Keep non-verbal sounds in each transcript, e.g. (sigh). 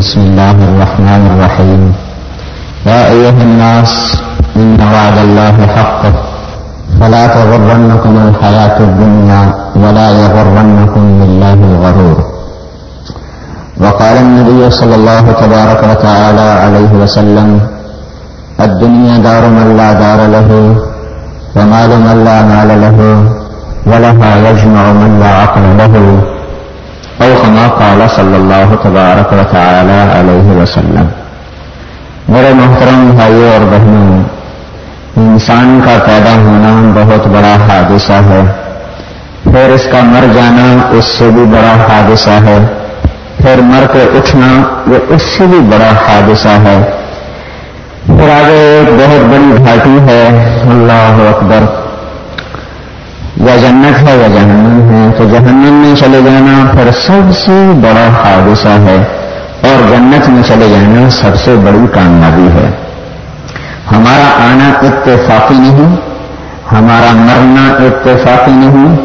بسم الله الرحمن الرحيم. يا أيها الناس، إن وعد الله حق. فلا تغرنكم الحياة الدنيا ولا يغرنكم بالله الغرور. وقال النبي صلى الله تبارك وتعالى عليه وسلم، الدنيا دار من لا دار له، ومال من لا مال له، ولها يجمع من لا عقل له. كما قال صلی اللہ تبارک و تعالی علیہ وسلم۔ میرے محترم بھائیوں اور بہنوں، انسان کا پیدا ہونا بہت بڑا حادثہ ہے۔ پھر اس کا مر جانا اس سے بھی بڑا حادثہ ہے۔ پھر مر کے اٹھنا وہ اس سے بھی بڑا حادثہ ہے۔ پھر آگے ایک بہت بڑی گھاٹی ہے۔ اللہ اکبر۔ یا جنت ہے یا جہنم ہے۔ تو جہنم میں چلے جانا پھر سب سے بڑا حادثہ ہے اور جنت میں چلے جانا سب سے بڑی کامیابی ہے۔ ہمارا آنا اتفاقی نہیں، ہمارا مرنا اتفاقی نہیں۔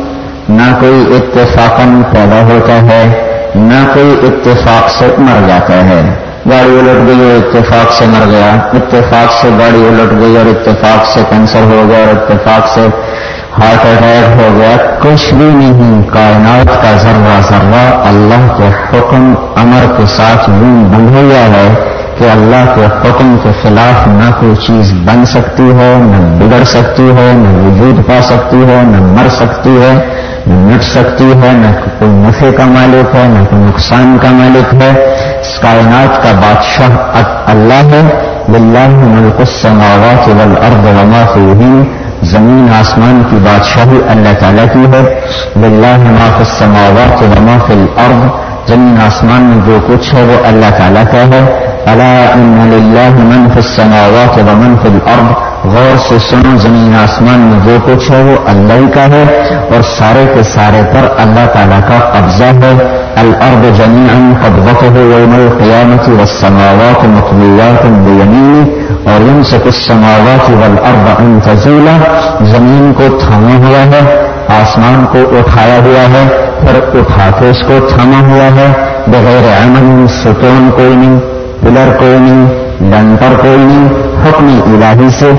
نہ کوئی اتفاقن پیدا ہوتا ہے، نہ کوئی اتفاق سے مر جاتا ہے۔ گاڑی الٹ گئی اور اتفاق سے مر گیا، اتفاق سے گاڑی الٹ گئی اور اتفاق سے کینسر ہو گیا اور اتفاق سے ہارٹ اٹیک ہو گیا، کچھ بھی نہیں، کائنات کا ذرہ ذرہ اللہ کے حکم، امر کے ساتھ بن گیا ہے کہ اللہ کے حکم کے خلاف نہ کوئی چیز بن سکتی ہے نہ بگڑ سکتی ہے نہ وجود پا سکتی ہے نہ مر سکتی ہے، نہ مٹ سکتی ہے، نہ کوئی نفے کا مالک ہے، نہ کوئی نقصان کا مالک ہے۔ اس کائنات کا بادشاہ اللہ ہے۔ بلّہ ملک السماوات والارض وما فیہم زمین آسمان کی بادشاہی اللہ تعالیٰ کی ہے۔ بلّہ ما فی السماوات وما فی الارض۔ زمین آسمان میں جو کچھ ہے وہ اللہ تعالیٰ کا ہے۔ اللہ ان للہ من فی السماوات ومن فی الارض غور سے سنو، زمین آسمان میں جو کچھ ہے وہ اللہ ہی کا ہے، اور سارے کے سارے پر اللہ تعالیٰ کا قبضہ ہے. الارض جميعا قبضته يوم القيامة والسماوات مطويات بيمينه، اور ان سے کچھ سماوات والارض ان تزولا. زمین کو تھاما ہوا ہے، آسمان کو اٹھایا ہوا ہے پھر اٹھا کے اس کو تھاما ہوا ہے. بغیر امن ستون کوئی نہیں. پلر کوئی نہیں ڈنٹر کوئی نہیں، حکم الہی سے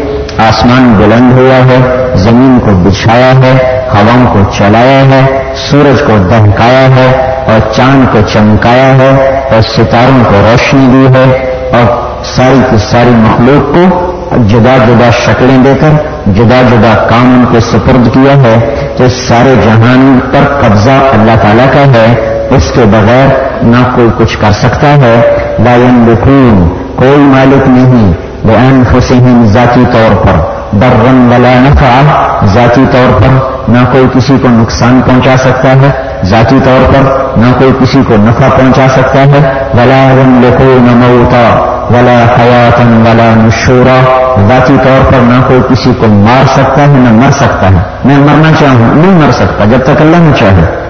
آسمان بلند ہوا ہے، زمین کو بچھایا ہے، ہواؤں کو چلایا ہے، سورج کو دہکایا ہے، اور چاند کو چمکایا ہے، اور ستاروں کو روشنی دی ہے، اور ساری کی ساری مخلوق کو جدا جدا شکلیں دے کر، جدا جدا کام ان کو سپرد کیا ہے۔ تو سارے جہان پر قبضہ اللہ تعالیٰ کا ہے، اس کے بغیر نہ کوئی کچھ کر سکتا ہے۔ لائن بخون کوئی مالک نہیں بین حسین ذاتی طور پر۔ درن ولا نفع ذاتی طور پر نہ کوئی کسی کو نقصان پہنچا سکتا ہے۔ ذاتی طور پر نہ کوئی کسی کو نفع پہنچا سکتا ہے۔ ولا رن لکھو نہ موتا، ولا حیات ولا نشورا۔ ذاتی طور پر نہ کوئی کسی کو مار سکتا ہے، نہ مر سکتا ہے۔ میں مرنا چاہوں، نہیں مر سکتا، جب تک اللہ نہ چاہے۔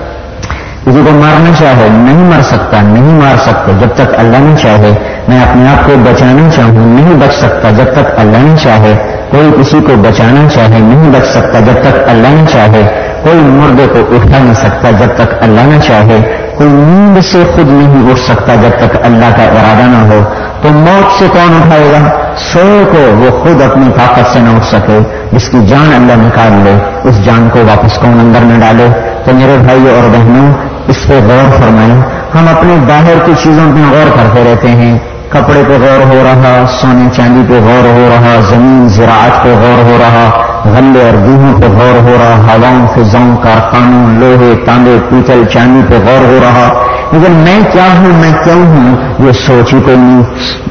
کسی کو مارنا چاہے، نہیں مر سکتا، نہیں مار سکتے، جب تک اللہ نے چاہے، میں اپنے آپ کو بچانا چاہوں، نہیں بچ سکتا، جب تک اللہ نے چاہے، کوئی کسی کو بچانا چاہے، نہیں بچ سکتا، جب تک اللہ نے چاہے، کوئی مردے کو اٹھا نہیں سکتا، جب تک اللہ نہ چاہے، کوئی نیند سے خود نہیں اٹھ سکتا، جب تک اللہ کا ارادہ نہ ہو، تو موت سے کون اٹھائے گا؟ سو کو وہ خود اپنی طاقت سے نہ اٹھ سکے، جس کی جان اللہ نکال لے، اس جان کو واپس کون اندر نہ ڈالے؟ تو میرے بھائی اور بہنوں اس پہ غور فرمائیں۔ ہم اپنے باہر کی چیزوں پہ غور کرتے رہتے ہیں۔ کپڑے پہ غور ہو رہا، سونے چاندی پہ غور ہو رہا، زمین زراعت پہ غور ہو رہا، غلے اور گیہوں پہ غور ہو رہا، ہواؤں، فضاؤں، کارخانوں، لوہے، تانبے پیتل چاندی پہ غور ہو رہا۔ لیکن میں کیا ہوں، میں کیوں ہوں؟ یہ سوچ ہی کوئی نہیں۔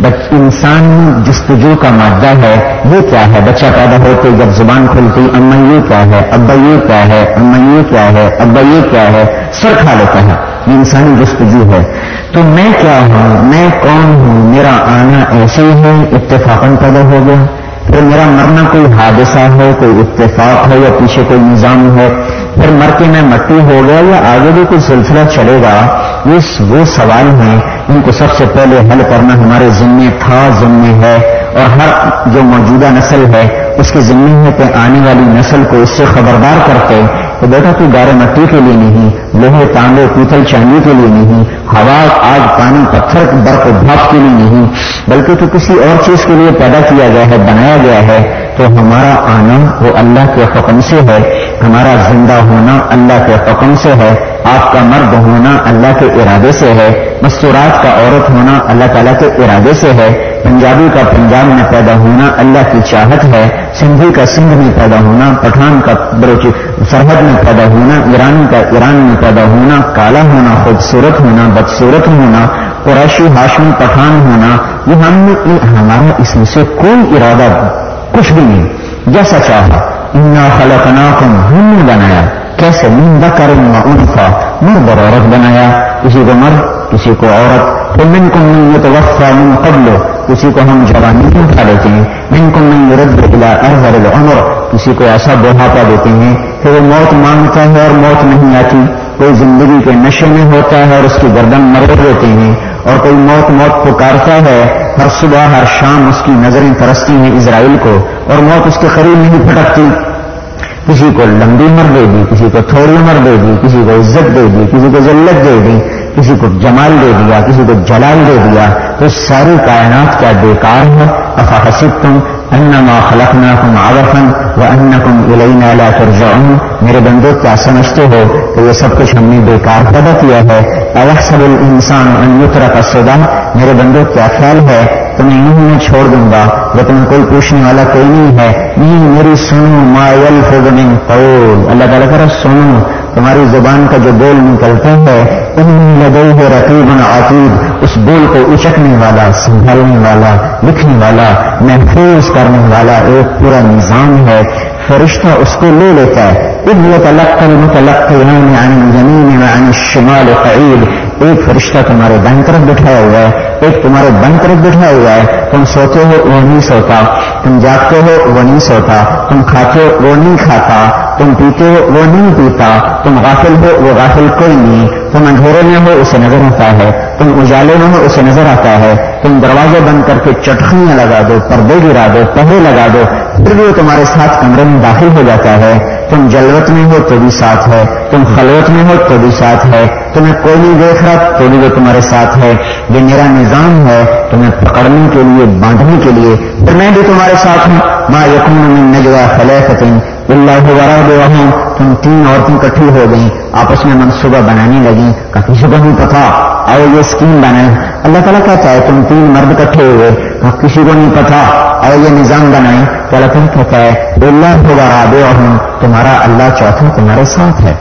بس انسان جستجو کا مادہ ہے۔ یہ کیا ہے؟ بچہ پیدا ہوتے جب زبان کھلتی، اما یہ کیا ہے؟ ابا یہ کیا ہے؟ اما یہ کیا ہے؟ ابا یہ کیا ہے؟ سر کھا لیتا ہے یہ انسانی جستجو ہے۔ تو میں کیا ہوں؟ میں کون ہوں؟ میرا آنا ایسے ہی ہے اتفاقن پیدا ہو گیا۔ پھر میرا مرنا کوئی حادثہ ہے کوئی اتفاق ہے یا پیچھے کوئی نظام ہے پھر مر کے میں مٹی ہو گیا یا آگے بھی کوئی سلسلہ چلے گا یہ وہ سوال ہیں ان کو سب سے پہلے حل کرنا ہمارے ذمے تھا، ذمے ہے اور ہر جو موجودہ نسل ہے، اس کے ذمے ہے کہ آنے والی نسل کو اس سے خبردار کرتے تو بیٹا تو گارے مٹی کے لیے نہیں، لوہے، تانبے پیتل چاندی کے لیے نہیں، ہوا، آگ، پانی، پتھر برف بھاپ کے لیے نہیں، بلکہ تو کسی اور چیز کے لیے پیدا کیا گیا ہے، بنایا گیا ہے، تو ہمارا آنا وہ اللہ کے حکم سے ہے۔ ہمارا زندہ ہونا اللہ کے حکم سے ہے، آپ کا مرد ہونا اللہ کے ارادے سے ہے، مستورات کا عورت ہونا اللہ تعالیٰ کے ارادے سے ہے، پنجابی کا پنجاب میں پیدا ہونا اللہ کی چاہت ہے، سندھی کا سندھ میں پیدا ہونا، پٹھان کا بروچی سرحد میں پیدا ہونا، ایرانی کا ایران میں پیدا ہونا، کالا ہونا، خوبصورت ہونا بدسورت ہونا، قریشی، ہاشمی، پٹھان ہونا، یہ ہم نے ہمارا اس میں سے کوئی ارادہ کچھ بھی نہیں، جیسا چاہا۔ انا خلقناکم ہم نے بنایا کیسے نندا کروں گا ان مرد اور عورت بنایا کسی کو مرد کسی کو عورت پھر من کو من یہ تو وقت من قبل کسی کو ہم جوانی میں اٹھا لیتے ہیں من کو من رد بلا ارزر العمر کسی کو ایسا بڑھاپا دیتے ہیں کہ وہ موت مانگتا ہے اور موت نہیں آتی، کوئی زندگی کے نشے میں ہوتا ہے اور اس کی گردن مرد دیتے ہیں، اور کوئی موت موت پکارتا ہے، ہر صبح ہر شام اس کی نظریں ترستی ہیں اسرائیل کو۔ اور موت اس کے قریب نہیں پھٹکتی کسی کو لمبی عمر دے دی، کسی کو تھوڑی عمر دے دی، کسی کو عزت دے دی، کسی کو ذلت دے دی، کسی کو جمال دے دیا، کسی کو جلال دے دیا۔ تو ساری کائنات کیا بیکار ہے؟ افاحسب تم انما خلقناکم عبثا وانکم الینا لا ترجعون۔ میرے بندو، کیا سمجھتے ہو کہ یہ سب کچھ ہم نے بیکار پیدا کیا ہے؟ اوحسب الانسان ان یترک الصدا میرے بندو، کیا خیال ہے تمہیں یوں میں چھوڑ دوں گا وہ تمہیں کوئی پوچھنے والا کوئی نہیں ہے۔ نہیں، میری سنو ما یلفظ من قول۔ اللہ تعالیٰ کرا سنو، تمہاری زبان کا جو بول نکلتا ہے ان لگے ہے رقیب عقیب اس بول کو اچکنے والا، سنبھالنے والا، لکھنے والا، محفوظ کرنے والا ایک پورا نظام ہے۔ فرشتہ اس کو لے لیتا ہے۔ اب یہ تلق عن زمین عن الشمال قعید۔ ایک فرشتہ تمہارے بائیں طرف بٹھایا ہوا ہے۔ ایک تمہارے بائیں طرف بٹھایا ہوا ہے۔ تم سوتے ہو، وہ نہیں سوتا۔ تم جاگتے ہو، وہ نہیں سوتا۔ تم کھاتے ہو، وہ نہیں کھاتا۔ تم پیتے ہو، وہ نہیں پیتا۔ تم غافل ہو، وہ غافل کوئی نہیں۔ تم اندھیرے میں ہو، اسے نظر آتا ہے۔ تم اجالے میں ہو، اسے نظر آتا ہے۔ تم دروازے بند کر کے چٹخیاں لگا دو، پردے گرا دو، پہرے لگا دو، پھر بھی وہ تمہارے ساتھ کمرے میں داخل ہو جاتا ہے۔ تم جلوت میں ہو تو بھی ساتھ ہے، تم خلوت میں ہو تو بھی ساتھ ہے، تمہیں کوئی نہیں دیکھ رہا تو بھی وہ تمہارے ساتھ ہے۔ یہ میرا نظام ہے، تمہیں پکڑنے کے لیے، باندھنے کے لیے پھر میں بھی تمہارے ساتھ ہوں۔ ماں یقین میں نجوا فلح اللہ ورا ہوں تم تین عورتیں کٹھی ہو گئیں، آپس میں منصوبہ بنانے لگیں۔ کسی کو نہیں پتا آؤ یہ اسکیم بنائیں۔ اللہ تعالیٰ کہتا ہے، تم تین مرد کٹھے ہوئے۔ اور کسی کو نہیں پتا اور یہ نظام بنائیں تو اللہ تعالیٰ کہتا ہے، اللہ ورا دے ہوں تمہارا اللہ چوتھا تمہارے ساتھ ہے۔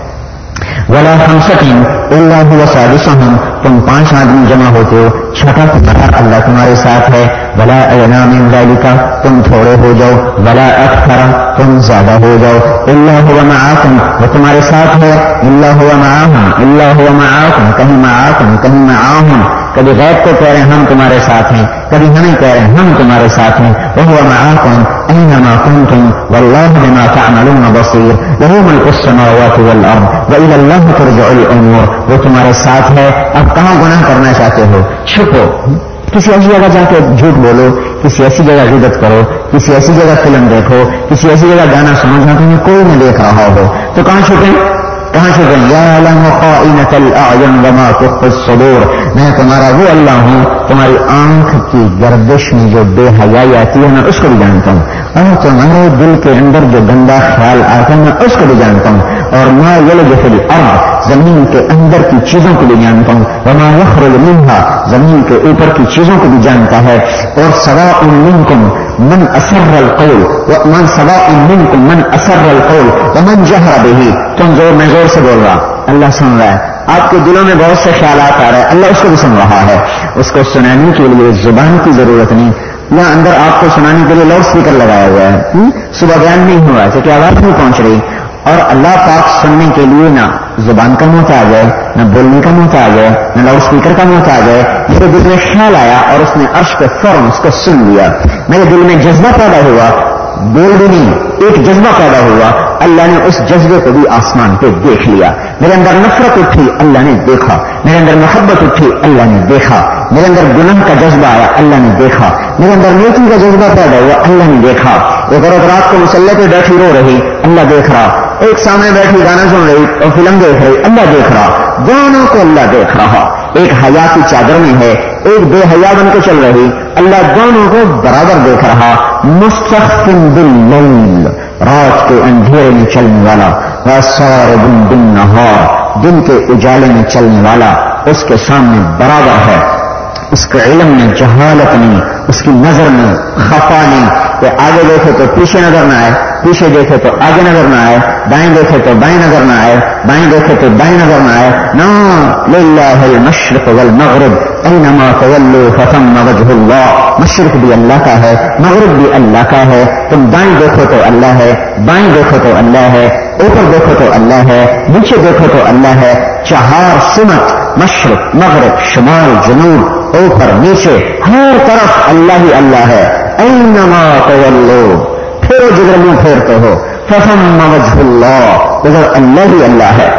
ولا ہم سکیں اللہ ہوا سادس ہوں تم پانچ آدمی جمع ہوتے ہو، چھٹا تمہارا اللہ تمہارے ساتھ ہے۔ بلا اینا من ذالکا تم تھوڑے ہو جاؤ۔ بلا اکثر، تم زیادہ ہو جاؤ۔ اللہ ہوا معاکم، وہ تمہارے ساتھ ہے۔ اللہ ہوا معاہم، اللہ ہوا معاکم، کہیں معاکم، کہیں معاہم۔ کبھی غیب کو کہہ رہے ہیں، ہم تمہارے ساتھ ہیں۔ کبھی ہمیں کہہ رہے ہیں، ہم تمہارے ساتھ ہیں۔ وہ معاکم، اینما کنتم، واللہ بما تعملون بصیر۔ له ملک السماوات والارض والى الله ترجع الامور۔ وہ تمہارے ساتھ ہے۔ اب کہاں گناہ کرنا چاہتے ہو؟ چھپو کسی ایسی جگہ جا کے جھوٹ بولو، کسی ایسی جگہ غیبت کرو، کسی ایسی جگہ فلم دیکھو، کسی ایسی جگہ گانا سنو جہاں تمہیں کوئی نہ دیکھ رہا ہو۔ تو کہاں چھپیں کہاں چھپیں یا الصدور. میں تمہارا وہ اللہ ہوں، تمہاری آنکھ کی گردش میں جو بے حیائی آتی ہے، میں اس کو بھی جانتا ہوں۔ اور تمہارے دل کے اندر جو گندا خیال آتا ہے، میں اس کو بھی جانتا ہوں۔ اور میں یہ لوگ زمین کے اندر کی چیزوں کو بھی جانتا ہوں۔ وما يخرج منها، زمین کے اوپر کی چیزوں کو بھی جانتا ہے۔ اور سوا منکم من اثر القول۔ ومن سوا منکم من اثر القول۔ ومن جهر به۔ تم زور میں زور سے بول رہا اللہ سن رہا ہے۔ آپ کے دلوں میں بہت سے خیالات آ رہے ہیں۔ اللہ اس کو بھی سن رہا ہے۔ اس کو سنانے کے لیے زبان کی ضرورت نہیں۔ یا اندر آپ کو سنانے کے لیے لاؤڈ اسپیکر لگایا ہوا ہے۔ صبح بیان نہیں ہوا کیونکہ آواز نہیں پہنچ رہی۔ اور اللہ پاک سننے کے لیے نہ زبان کا موت آ جائے نہ بولنے کا موت آ جائے نہ لاؤڈ اسپیکر کا موت آ جائے میرے دل میں خیال آیا اور اس نے عرش پہ فوراً اس کو سن لیا۔ میرے دل میں جذبہ پیدا ہوا۔ بول بھی نہیں، ایک جذبہ پیدا ہوا۔ اللہ نے اس جذبے کو بھی آسمان پہ دیکھ لیا۔ میرے اندر نفرت اٹھی، اللہ نے دیکھا۔ میرے اندر محبت اٹھی، اللہ نے دیکھا۔ میرے اندر گناہ کا جذبہ آیا، اللہ نے دیکھا۔ میرے اندر نیتی کا جذبہ پیدا ہوا، اللہ نے دیکھا۔ ایک عورت رات کو مسلح پہ بیٹھی رو رہی، اللہ دیکھ رہا۔ ایک سامنے بیٹھی گانا سن رہی اور فلم دیکھ رہی، اللہ دیکھ رہا دونوں کو اللہ دیکھ رہا۔ ایک حیا کی چادر میں ہے، ایک بے حیا بن کے چل رہی۔ اللہ دونوں کو برابر دیکھ رہا۔ مستقم دل رات کے اندھیرے میں چلنے والا سارے دن دن نہار دن کے اجالے میں چلنے والا اس کے سامنے برابر ہے۔ اس کے علم میں جہالت نہیں، اس کی نظر میں خفا نہیں۔ کہ آگے دیکھے تو پیچھے نظر نہ آئے۔ پیچھے دیکھے تو آگے نظر نہ آئے، دائیں دیکھے تو بائیں نظر نہ آئے، بائیں دیکھے تو دائیں نظر نہ آئے۔ نا مشرق والمغرب، اینما تولو فتم وجہ اللہ۔ مشرق بھی اللہ کا ہے، مغرب بھی اللہ کا ہے۔ تم دائیں دیکھو تو اللہ ہے، بائیں دیکھو تو اللہ ہے، اوپر دیکھو تو اللہ ہے، نیچے دیکھو تو اللہ ہے۔ چہار سمت مشرق، مغرب، شمال، جنوب، اوپر، نیچے، ہر طرف اللہ ہی اللہ ہے۔ اینما تولو پھر جدھر منہ پھیرتے ہو۔ فسم وجہ اللہ ادھر اللہ ہی اللہ ہے۔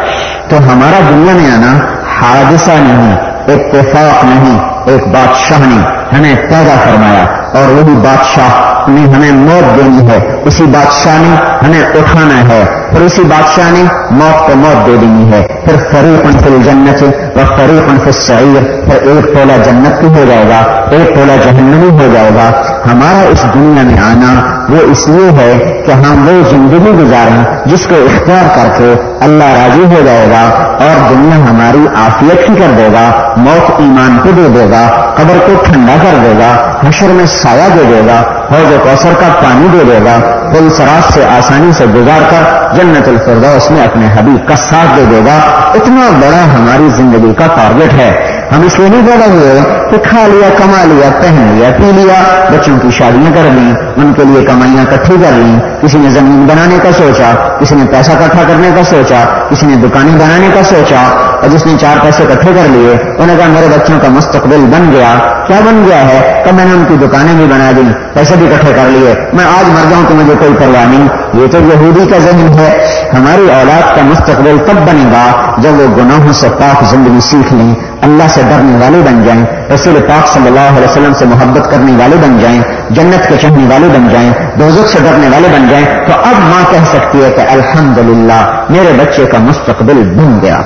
تو ہمارا دنیا میں آنا حادثہ نہیں، اتفاق نہیں، ایک بادشاہ نے ہمیں پیدا فرمایا اور وہی بادشاہ نے ہمیں موت دینی ہے۔ اسی بادشاہ نے ہمیں اٹھانا ہے۔ پھر اسی بادشاہ نے موت کو موت دے دینی ہے۔ پھر فریق فل جنت اور فریق فل سعیر پھر ایک ٹولہ جنت کی ہو جائے گا، ایک ٹولہ جہنمی ہو جائے گا۔ ہمارا اس دنیا میں آنا وہ اس لیے ہے کہ ہم وہ زندگی گزاریں جس کو اختیار کر کے اللہ راضی ہو جائے گا اور دنیا ہماری آفیت ہی کر دے گا، موت ایمان کو دے دے گا، قبر کو ٹھنڈا کر دے گا، حشر میں سایہ دے دے گا، حوض کوثر کا پانی دے دے گا، پل سراج سے آسانی سے گزار کر جنت الفردوس میں اپنے حبیب کا ساتھ دے دے گا۔ اتنا بڑا ہماری زندگی کا ٹارگیٹ ہے۔ ہم اس لیے نہیں پیدا ہوئے کہ کھا لیا، کما لیا، پہن لیا، پی لیا، بچوں کی شادیاں کر لیں، ان کے لیے کمائیاں کٹھی کر لیں، کسی نے زمین بنانے کا سوچا، کسی نے پیسہ کٹھا کرنے کا سوچا، کسی نے دکانیں بنانے کا سوچا اور جس نے چار پیسے کٹھے کر لیے، انہوں نے کہا میرے بچوں کا مستقبل بن گیا۔ کیا بن گیا ہے؟ تو میں نے ان کی دکانیں بھی بنا دی پیسے بھی کٹھے کر لیے۔ میں آج مر جاؤں تو مجھے کوئی پرواہ نہیں۔ یہ تو یہودی کا ذہن ہے۔ ہماری اولاد کا مستقبل تب بنے گا؟ جب وہ گناہوں سے پاک زندگی سیکھ لیں، اللہ سے ڈرنے والے بن جائیں، رسول پاک صلی اللہ علیہ وسلم سے محبت کرنے والے بن جائیں، جنت کے چہنے والے بن جائیں دوزت سے ڈرنے والے بن جائیں، تو اب ماں کہہ سکتی ہے کہ الحمدللہ، میرے بچے کا مستقبل بن گیا۔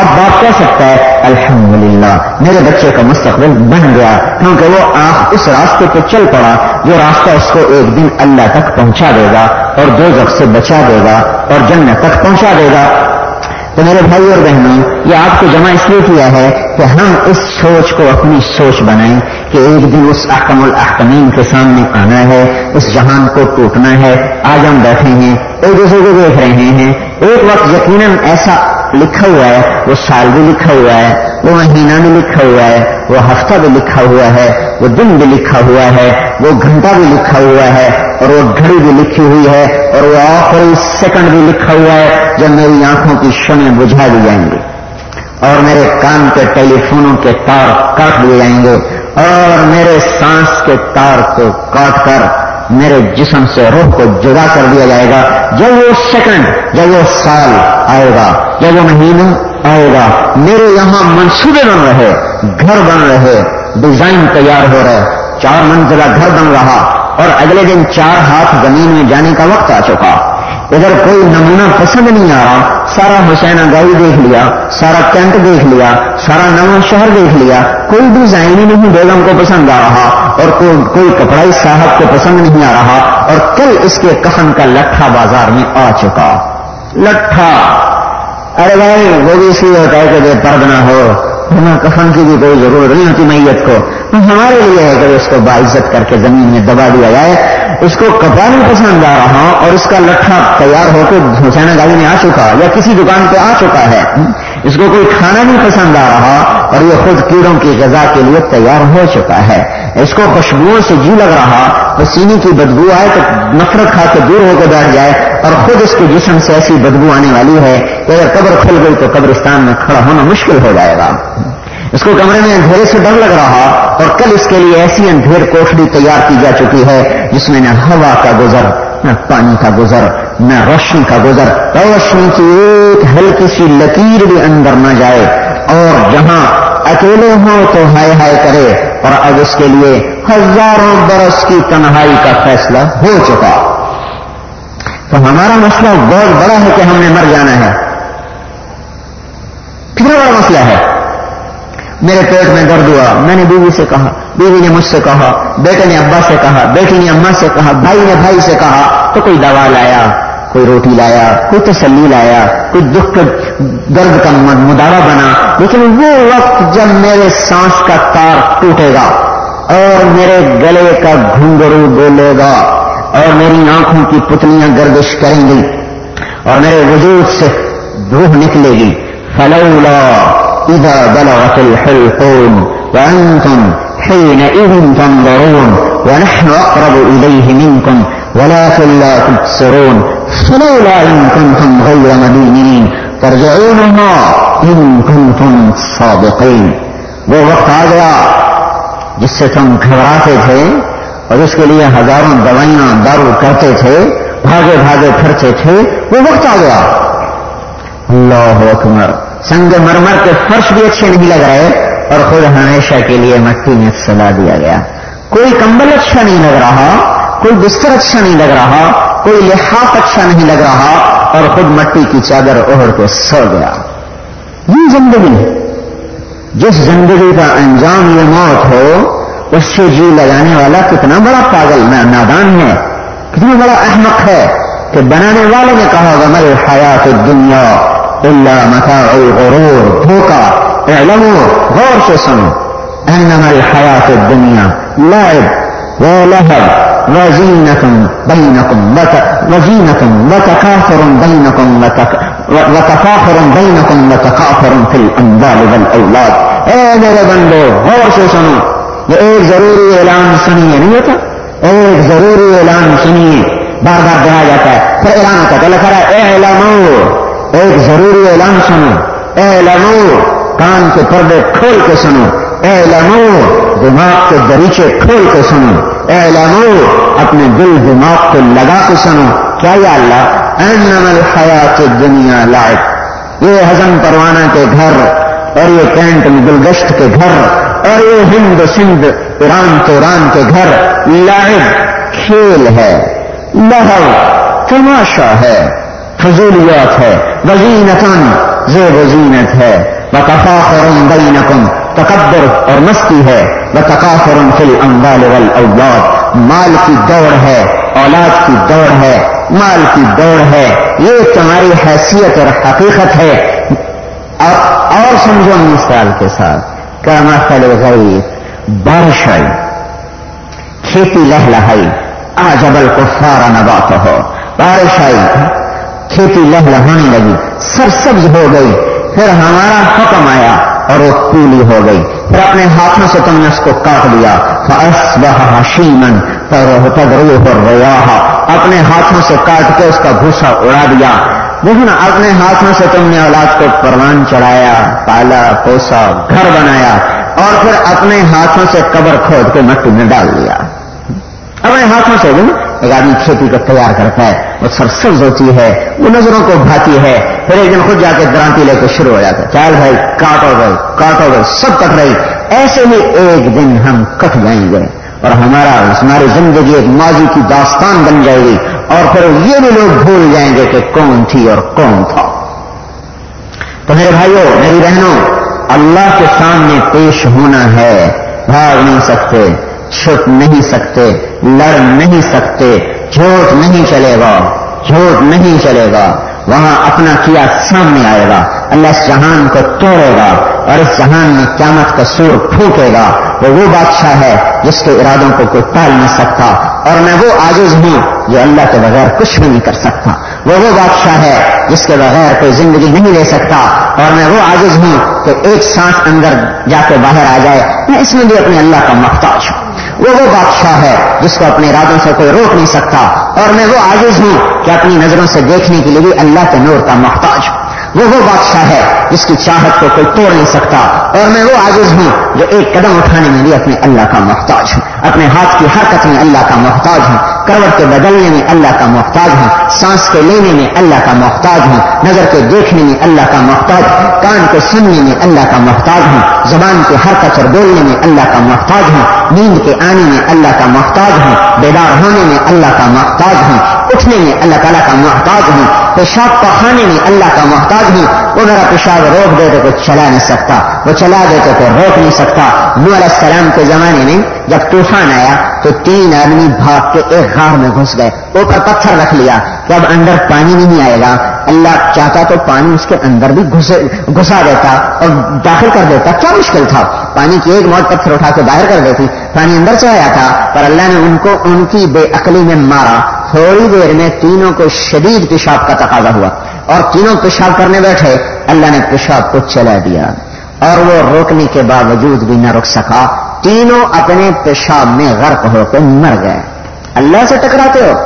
اب باپ کہہ سکتا ہے، الحمدللہ، میرے بچے کا مستقبل بن گیا، کیونکہ وہ آنکھ اس راستے پہ چل پڑا جو راستہ اس کو ایک دن اللہ تک پہنچا دے گا اور دو سے بچا دے گا اور جنت تک پہنچا دے گا. تو میرے بھائی اور بہنوں، یہ آپ کو جمع اس لیے کیا ہے کہ ہم اس سوچ کو اپنی سوچ بنائیں کہ ایک دن اس احکم الاحکمین کے سامنے آنا ہے، اس جہان کو ٹوٹنا ہے، آج ہم بیٹھے ہیں، ایک دوسرے کو دیکھ رہے ہیں، ایک وقت یقیناً ایسا لکھا ہوا ہے، وہ سال بھی لکھا ہوا ہے، وہ مہینہ بھی لکھا ہوا ہے، وہ ہفتہ بھی لکھا ہوا ہے، وہ دن بھی لکھا ہوا ہے، وہ گھنٹہ بھی لکھا ہوا ہے، اور وہ گھڑی بھی لکھی ہوئی ہے، اور وہ آخری سیکنڈ بھی لکھا ہوا ہے جب میری آنکھوں کی شمیں بجھا دی جائیں گی، اور میرے کان کے ٹیلی فونوں کے تار کاٹ دیے جائیں گے، اور میرے سانس کے تار کو کاٹ کر میرے جسم سے روح کو جدا کر دیا جائے گا۔ جب وہ سیکنڈ جب وہ سال آئے گا جب وہ مہینہ آئے گا۔ میرے یہاں منصوبے بن رہے، گھر بن رہے، ڈیزائن تیار ہو رہے۔ چار منزلہ گھر بن رہا اور اگلے دن چار ہاتھ زمین میں جانے کا وقت آ چکا۔ ادھر کوئی نمونہ پسند نہیں آ رہا۔ سارا حسین گائی دیکھ لیا سارا کینٹ دیکھ لیا سارا نواں شہر دیکھ لیا کوئی ڈیزائن ہی نہیں بیگم کو پسند آ رہا اور کوئی کپڑائی صاحب کو پسند نہیں آ رہا اور کل اس کے کفن کا لٹھا بازار میں آ چکا لٹھا ارے بھائی وہ بھی اس لیے ہوتا ہے کہ پرد نہ ہو। کفن کی بھی کوئی ضرورت نہیں ہوتی میت کو۔ ہمارے لیے ہے کہ اس کو باعزت کر کے زمین میں دبا دیا جائے۔ اس کو کپڑا نہیں پسند آ رہا اور اس کا لٹھا تیار ہو کے حسینہ گاڑی میں آ چکا یا کسی دکان پہ آ چکا ہے۔ اس کو کوئی کھانا نہیں پسند آ رہا اور یہ خود کیڑوں کی غذا کے لیے تیار ہو چکا ہے۔ اس کو خوشبوؤں سے جی لگ رہا پسینے کی بدبو آئے تو نفرت کھا کے دور ہو کے بیٹھ جائے اور خود اس کے جسم سے ایسی بدبو آنے والی ہے کہ اگر قبر کھل گئی تو قبرستان میں کھڑا ہونا مشکل ہو جائے گا۔ اس کو کمرے میں اندھیرے سے ڈر لگ رہا اور کل اس کے لیے ایسی اندھیر کوٹڑی تیار کی جا چکی ہے جس میں نہ ہوا کا گزر، نہ پانی کا گزر، نہ روشنی کا گزر۔ روشنی کی ایک ہلکی سی لکیر بھی اندر نہ جائے۔ اور جہاں اکیلے ہوں تو ہائے ہائے کرے، اور اب اس کے لیے ہزاروں برس کی تنہائی کا فیصلہ ہو چکا۔ تو ہمارا مسئلہ بہت بڑا ہے کہ ہم نے مر جانا ہے۔ کتنا بڑا مسئلہ ہے؟ میرے پیٹ میں درد ہوا، میں نے بیوی سے کہا، بیوی نے مجھ سے کہا، بیٹے نے ابا سے کہا، بیٹی نے اما سے کہا، بھائی نے بھائی سے کہا، تو کوئی دوا لایا۔ کوئی روٹی لایا، کوئی تسلی لایا، کوئی دکھ درد کا مداوع بنا، لیکن وہ وقت جب میرے سانس کا تار ٹوٹے گا اور میرے گلے کا گھنگرو بولے گا اور میری آنکھوں کی پتلیاں گردش کریں گی اور میرے وجود سے روح نکلے گی۔ فلولا اذا بلغت الحلقوم وانتم حينئذ تنظرون ونحن اقرب اليه منكم ولكن لا تبصرون فلولا ان كنتم غير مدينين ترجعونها ان كنتم صادقين وہ وقت آ گیا جس سے تم گھبراتے تھے اور اس کے لیے ہزاروں دوائیاں دارو کرتے تھے، بھاگے بھاگے پھرتے تھے، وہ وقت آ گیا۔ اللہ اکبر۔ سنگ مرمر کے فرش بھی اچھے نہیں لگ رہے اور خود ہمیشہ کے لیے مٹی میں سلا دیا گیا۔ کوئی کمبل اچھا نہیں لگ رہا، کوئی بستر اچھا نہیں لگ رہا کوئی لحاف اچھا نہیں لگ رہا اور خود مٹی کی چادر اوڑھ کے سو گیا۔ یہ زندگی جس زندگی کا انجام یہ موت ہو، اس سے جی لگانے والا کتنا بڑا پاگل نادان ہے۔ کتنا بڑا احمق ہے کہ بنانے والے نے کہا گمل حیات دنیا اللہ متا غرور دھوکا اعلموا غور سے سنو۔ انما الحیات الدنیا لعب ولهب وزينة بينكم وزينة وتكاثر بينكم وتفاخر بينكم وتكاثر في الأنبال والأولاد. اے میرے بندو غور سے سنو، یہ ایک ضروری اعلان سنیے، نہیں ہوتا؟ ایک ضروری اعلان سنیے، بار بار دہا جاتا ہے، پھر اعلان ہوتا ہے لکھا رہا ہے، اے ایک ضروری اعلان سنو، اے لمو کان کے پردے کھول کے سنو، اے لمو دماغ کے دریچے کھول کے سنو۔ اے لمو اپنے دل دماغ کو لگا کے سنو۔ کیا یا اللہ؟ اینم الحیات دنیا لائق یہ ہزم پروانہ کے گھر، اور یہ کینٹ گلگشت کے گھر، اور یہ ہند سندھ ایران توران کے گھر۔ لائب کھیل ہے، لہو تماشا ہے، فضولیات ہے وزینتن زیب وزینت ہے۔ بکفاخر بینکم تکبر اور مستی ہے۔ وہ بکافر فل اموال والاولاد مال کی دوڑ ہے، اولاد کی دوڑ ہے، مال کی دوڑ ہے۔ یہ تمہاری حیثیت اور حقیقت ہے۔ اور سمجھو مثال کے ساتھ۔ کیا محفل گئی بارش آئی۔ کھیتی لہ لہائی آ جبل کو سارا نبات ہو بارش آئی۔ کھیتی لہ لہانے لگی۔ سر سبز ہو گئی۔ پھر ہمارا حکم آیا۔ اور وہ پیلی ہو گئی۔ پھر اپنے ہاتھوں سے تم نے اس کو کاٹ دیا۔ شیمن اپنے ہاتھوں سے کاٹ کے اس کا بھوسا اڑا دیا۔ دیکھو نا اپنے ہاتھوں سے تم نے اولاد کو پروان چڑھایا، پالا، پوسا، گھر بنایا۔ اور پھر اپنے ہاتھوں سے قبر کھود کے مٹی میں ڈال دیا۔ اپنے ہاتھوں سے بھی ایک آدمی کھیتی کو تیار کرتا ہے، وہ سرسبز ہوتی ہے، وہ نظروں کو بھاتی ہے، پھر ایک دن خود جا کے درانتی لے کے شروع ہو جاتا ہے۔ چال بھائی کاٹو گئے کاٹو گئے سب کٹ رہی۔ ایسے ہی ایک دن ہم کٹ جائیں گے۔ اور ہمارا، ہماری زندگی ایک ماضی کی داستان بن جائے گی۔ اور پھر یہ بھی لوگ بھول جائیں گے کہ کون تھی اور کون تھا۔ تو میرے بھائیوں میری بہنوں، اللہ کے سامنے پیش ہونا ہے۔ بھاگ نہیں سکتے۔ چھپ نہیں سکتے، لڑ نہیں سکتے، جھوٹ نہیں چلے گا، جھوٹ نہیں چلے گا۔ وہاں اپنا کیا سامنے آئے گا؟ اللہ اس جہان کو توڑے گا اور اس جہان میں قیامت کا سور پھونکے گا۔ وہ وہ بادشاہ ہے جس کے ارادوں کو کوئی ٹال نہیں سکتا اور میں وہ آجز ہوں جو اللہ کے بغیر کچھ بھی نہیں کر سکتا۔ وہ وہ بادشاہ ہے جس کے بغیر کوئی زندگی نہیں لے سکتا اور میں وہ آجز ہوں کہ ایک سانس اندر جا کے باہر آ جائے۔ میں اس میں بھی اپنے اللہ کا محتاج ہوں۔ وہ وہ بادشاہ ہے جس کو اپنے ارادوں سے کوئی روک نہیں سکتا اور میں وہ عاجز ہوں کہ اپنی نظروں سے دیکھنے کے لیے بھی اللہ کے نور کا محتاج ہوں۔ وہ وہ بادشاہ ہے جس کی چاہت کو کوئی توڑ نہیں سکتا اور میں وہ عاجز ہوں جو ایک قدم اٹھانے میں بھی اپنے اللہ کا محتاج ہوں۔ اپنے ہاتھ کی حرکت میں اللہ کا محتاج ہوں۔ کروٹ کے بدلنے میں اللہ کا محتاج ہوں، سانس کے لینے میں اللہ کا محتاج ہوں، نظر کے دیکھنے میں اللہ کا محتاج ہوں کان کے سننے میں اللہ کا محتاج ہوں، زبان کے حرکت اور بولنے میں اللہ کا محتاج ہوں، نیند کے آنے میں اللہ کا محتاج ہوں، بیدار ہونے میں اللہ کا محتاج ہوں، اٹھنے میں اللہ تعالیٰ کا محتاج ہوں، پیشاب پخانے میں اللہ کا محتاج ہوں، وہ میرا پیشاب روک دے تو کوئی چلا نہیں سکتا، وہ چلا دے تو کوئی روک نہیں سکتا۔ نو علیہ السلام کے زمانے میں جب طوفان آیا تو تین آدمی بھاگ کے ایک غار میں گھس گئے، اوپر پتھر رکھ لیا۔ کہ اب اندر پانی نہیں آئے گا، اللہ چاہتا تو پانی اس کے اندر بھی گھسا دیتا اور داخل کر دیتا۔ کیا مشکل تھا؟ پانی کی ایک موت پتھر اٹھا کے باہر کر دیتی، پانی اندر سے آیا تھا، پر اللہ نے ان کو ان کی بے عقلی میں مارا۔ تھوڑی دیر میں تینوں کو شدید پیشاب کا تقاضا ہوا اور تینوں پیشاب کرنے بیٹھے۔ اللہ نے پیشاب کو چلا دیا اور وہ روکنے کے باوجود بھی نہ رک سکا۔ تینوں اپنے پیشاب میں غرق ہو کے مر گئے۔ اللہ سے ٹکراتے ہو۔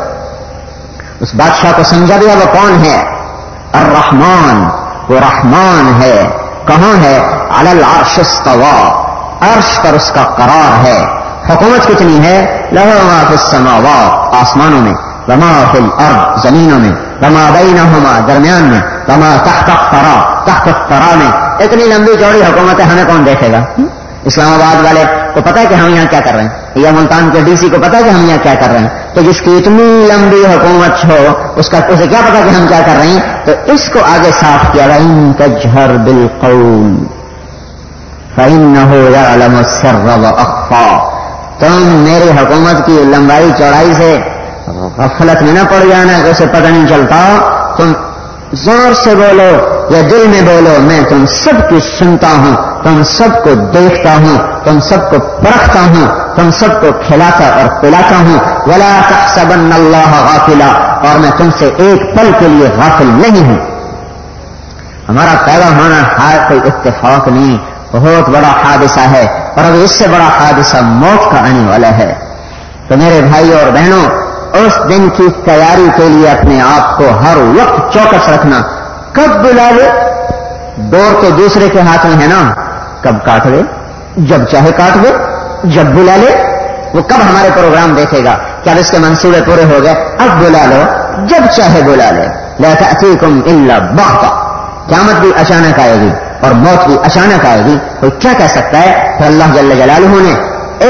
اس بادشاہ کو سمجھا دیا وہ کون ہے؟ الرحمن۔ وہ رحمان ہے۔ کہاں ہے؟ العرش استوا عرش پر اس کا قرار ہے۔ حکومت کتنی ہے؟ لہو ما فی السماوات۔ آسمانوں میں۔ وما فی الارض زمینوں میں۔ وما بینہما درمیان میں۔ وما تحت اخترا تحت اخترا میں۔ اتنی لمبی چوڑی حکومت ہے ہمیں کون دیکھے گا؟ اسلام آباد والے کو پتا ہے کہ ہم یہاں کیا کر رہے ہیں؟ یا ملتان کے ڈی سی کو پتا ہے کہ ہم یہاں کیا کر رہے ہیں؟ تو جس کی اتنی لمبی حکومت ہو اس کا اسے کیا پتا کہ ہم کیا کر رہے ہیں؟ تو اس کو آگے صاف کیا کجھر بالقول فإنه يعلم السر وأخفى۔ تم میری حکومت کی لمبائی چوڑائی سے غفلت میں نہ پڑ جانا کہ اسے پتہ نہیں چلتا۔ تم زور سے بولو یا دل میں بولو، میں تم سب کچھ سنتا ہوں۔ تم سب کو دیکھتا ہوں، تم سب کو پرکھتا ہوں، تم سب کو کھلاتا اور پلاتا ہوں۔ ولا تحسبن اللہ غافلا۔ اور میں تم سے ایک پل کے لیے غافل نہیں ہوں۔ ہمارا پیدا ہونا ہر کوئی اتفاق نہیں، بہت بڑا حادثہ ہے، اور اب اس سے بڑا حادثہ موت کا آنے والا ہے۔ تو میرے بھائی اور بہنوں، اس دن کی تیاری کے لیے اپنے آپ کو ہر وقت چوکس رکھنا۔ کب بلا لے ڈور تو دوسرے کے ہاتھ میں ہے نا۔ کب کاٹ لے؟ جب چاہے کاٹ دے جب بلا لے، وہ کب ہمارے پروگرام دیکھے گا؟ کیا اس کے منصوبے پورے ہو گئے؟ اب بلا لو، جب چاہے بلا لے۔ لم اللہ بہتا قیامت بھی اچانک آئے گی اور موت بھی اچانک آئے گی۔ کوئی کیا کہہ سکتا ہے؟ پھر اللہ جل جلالہ نے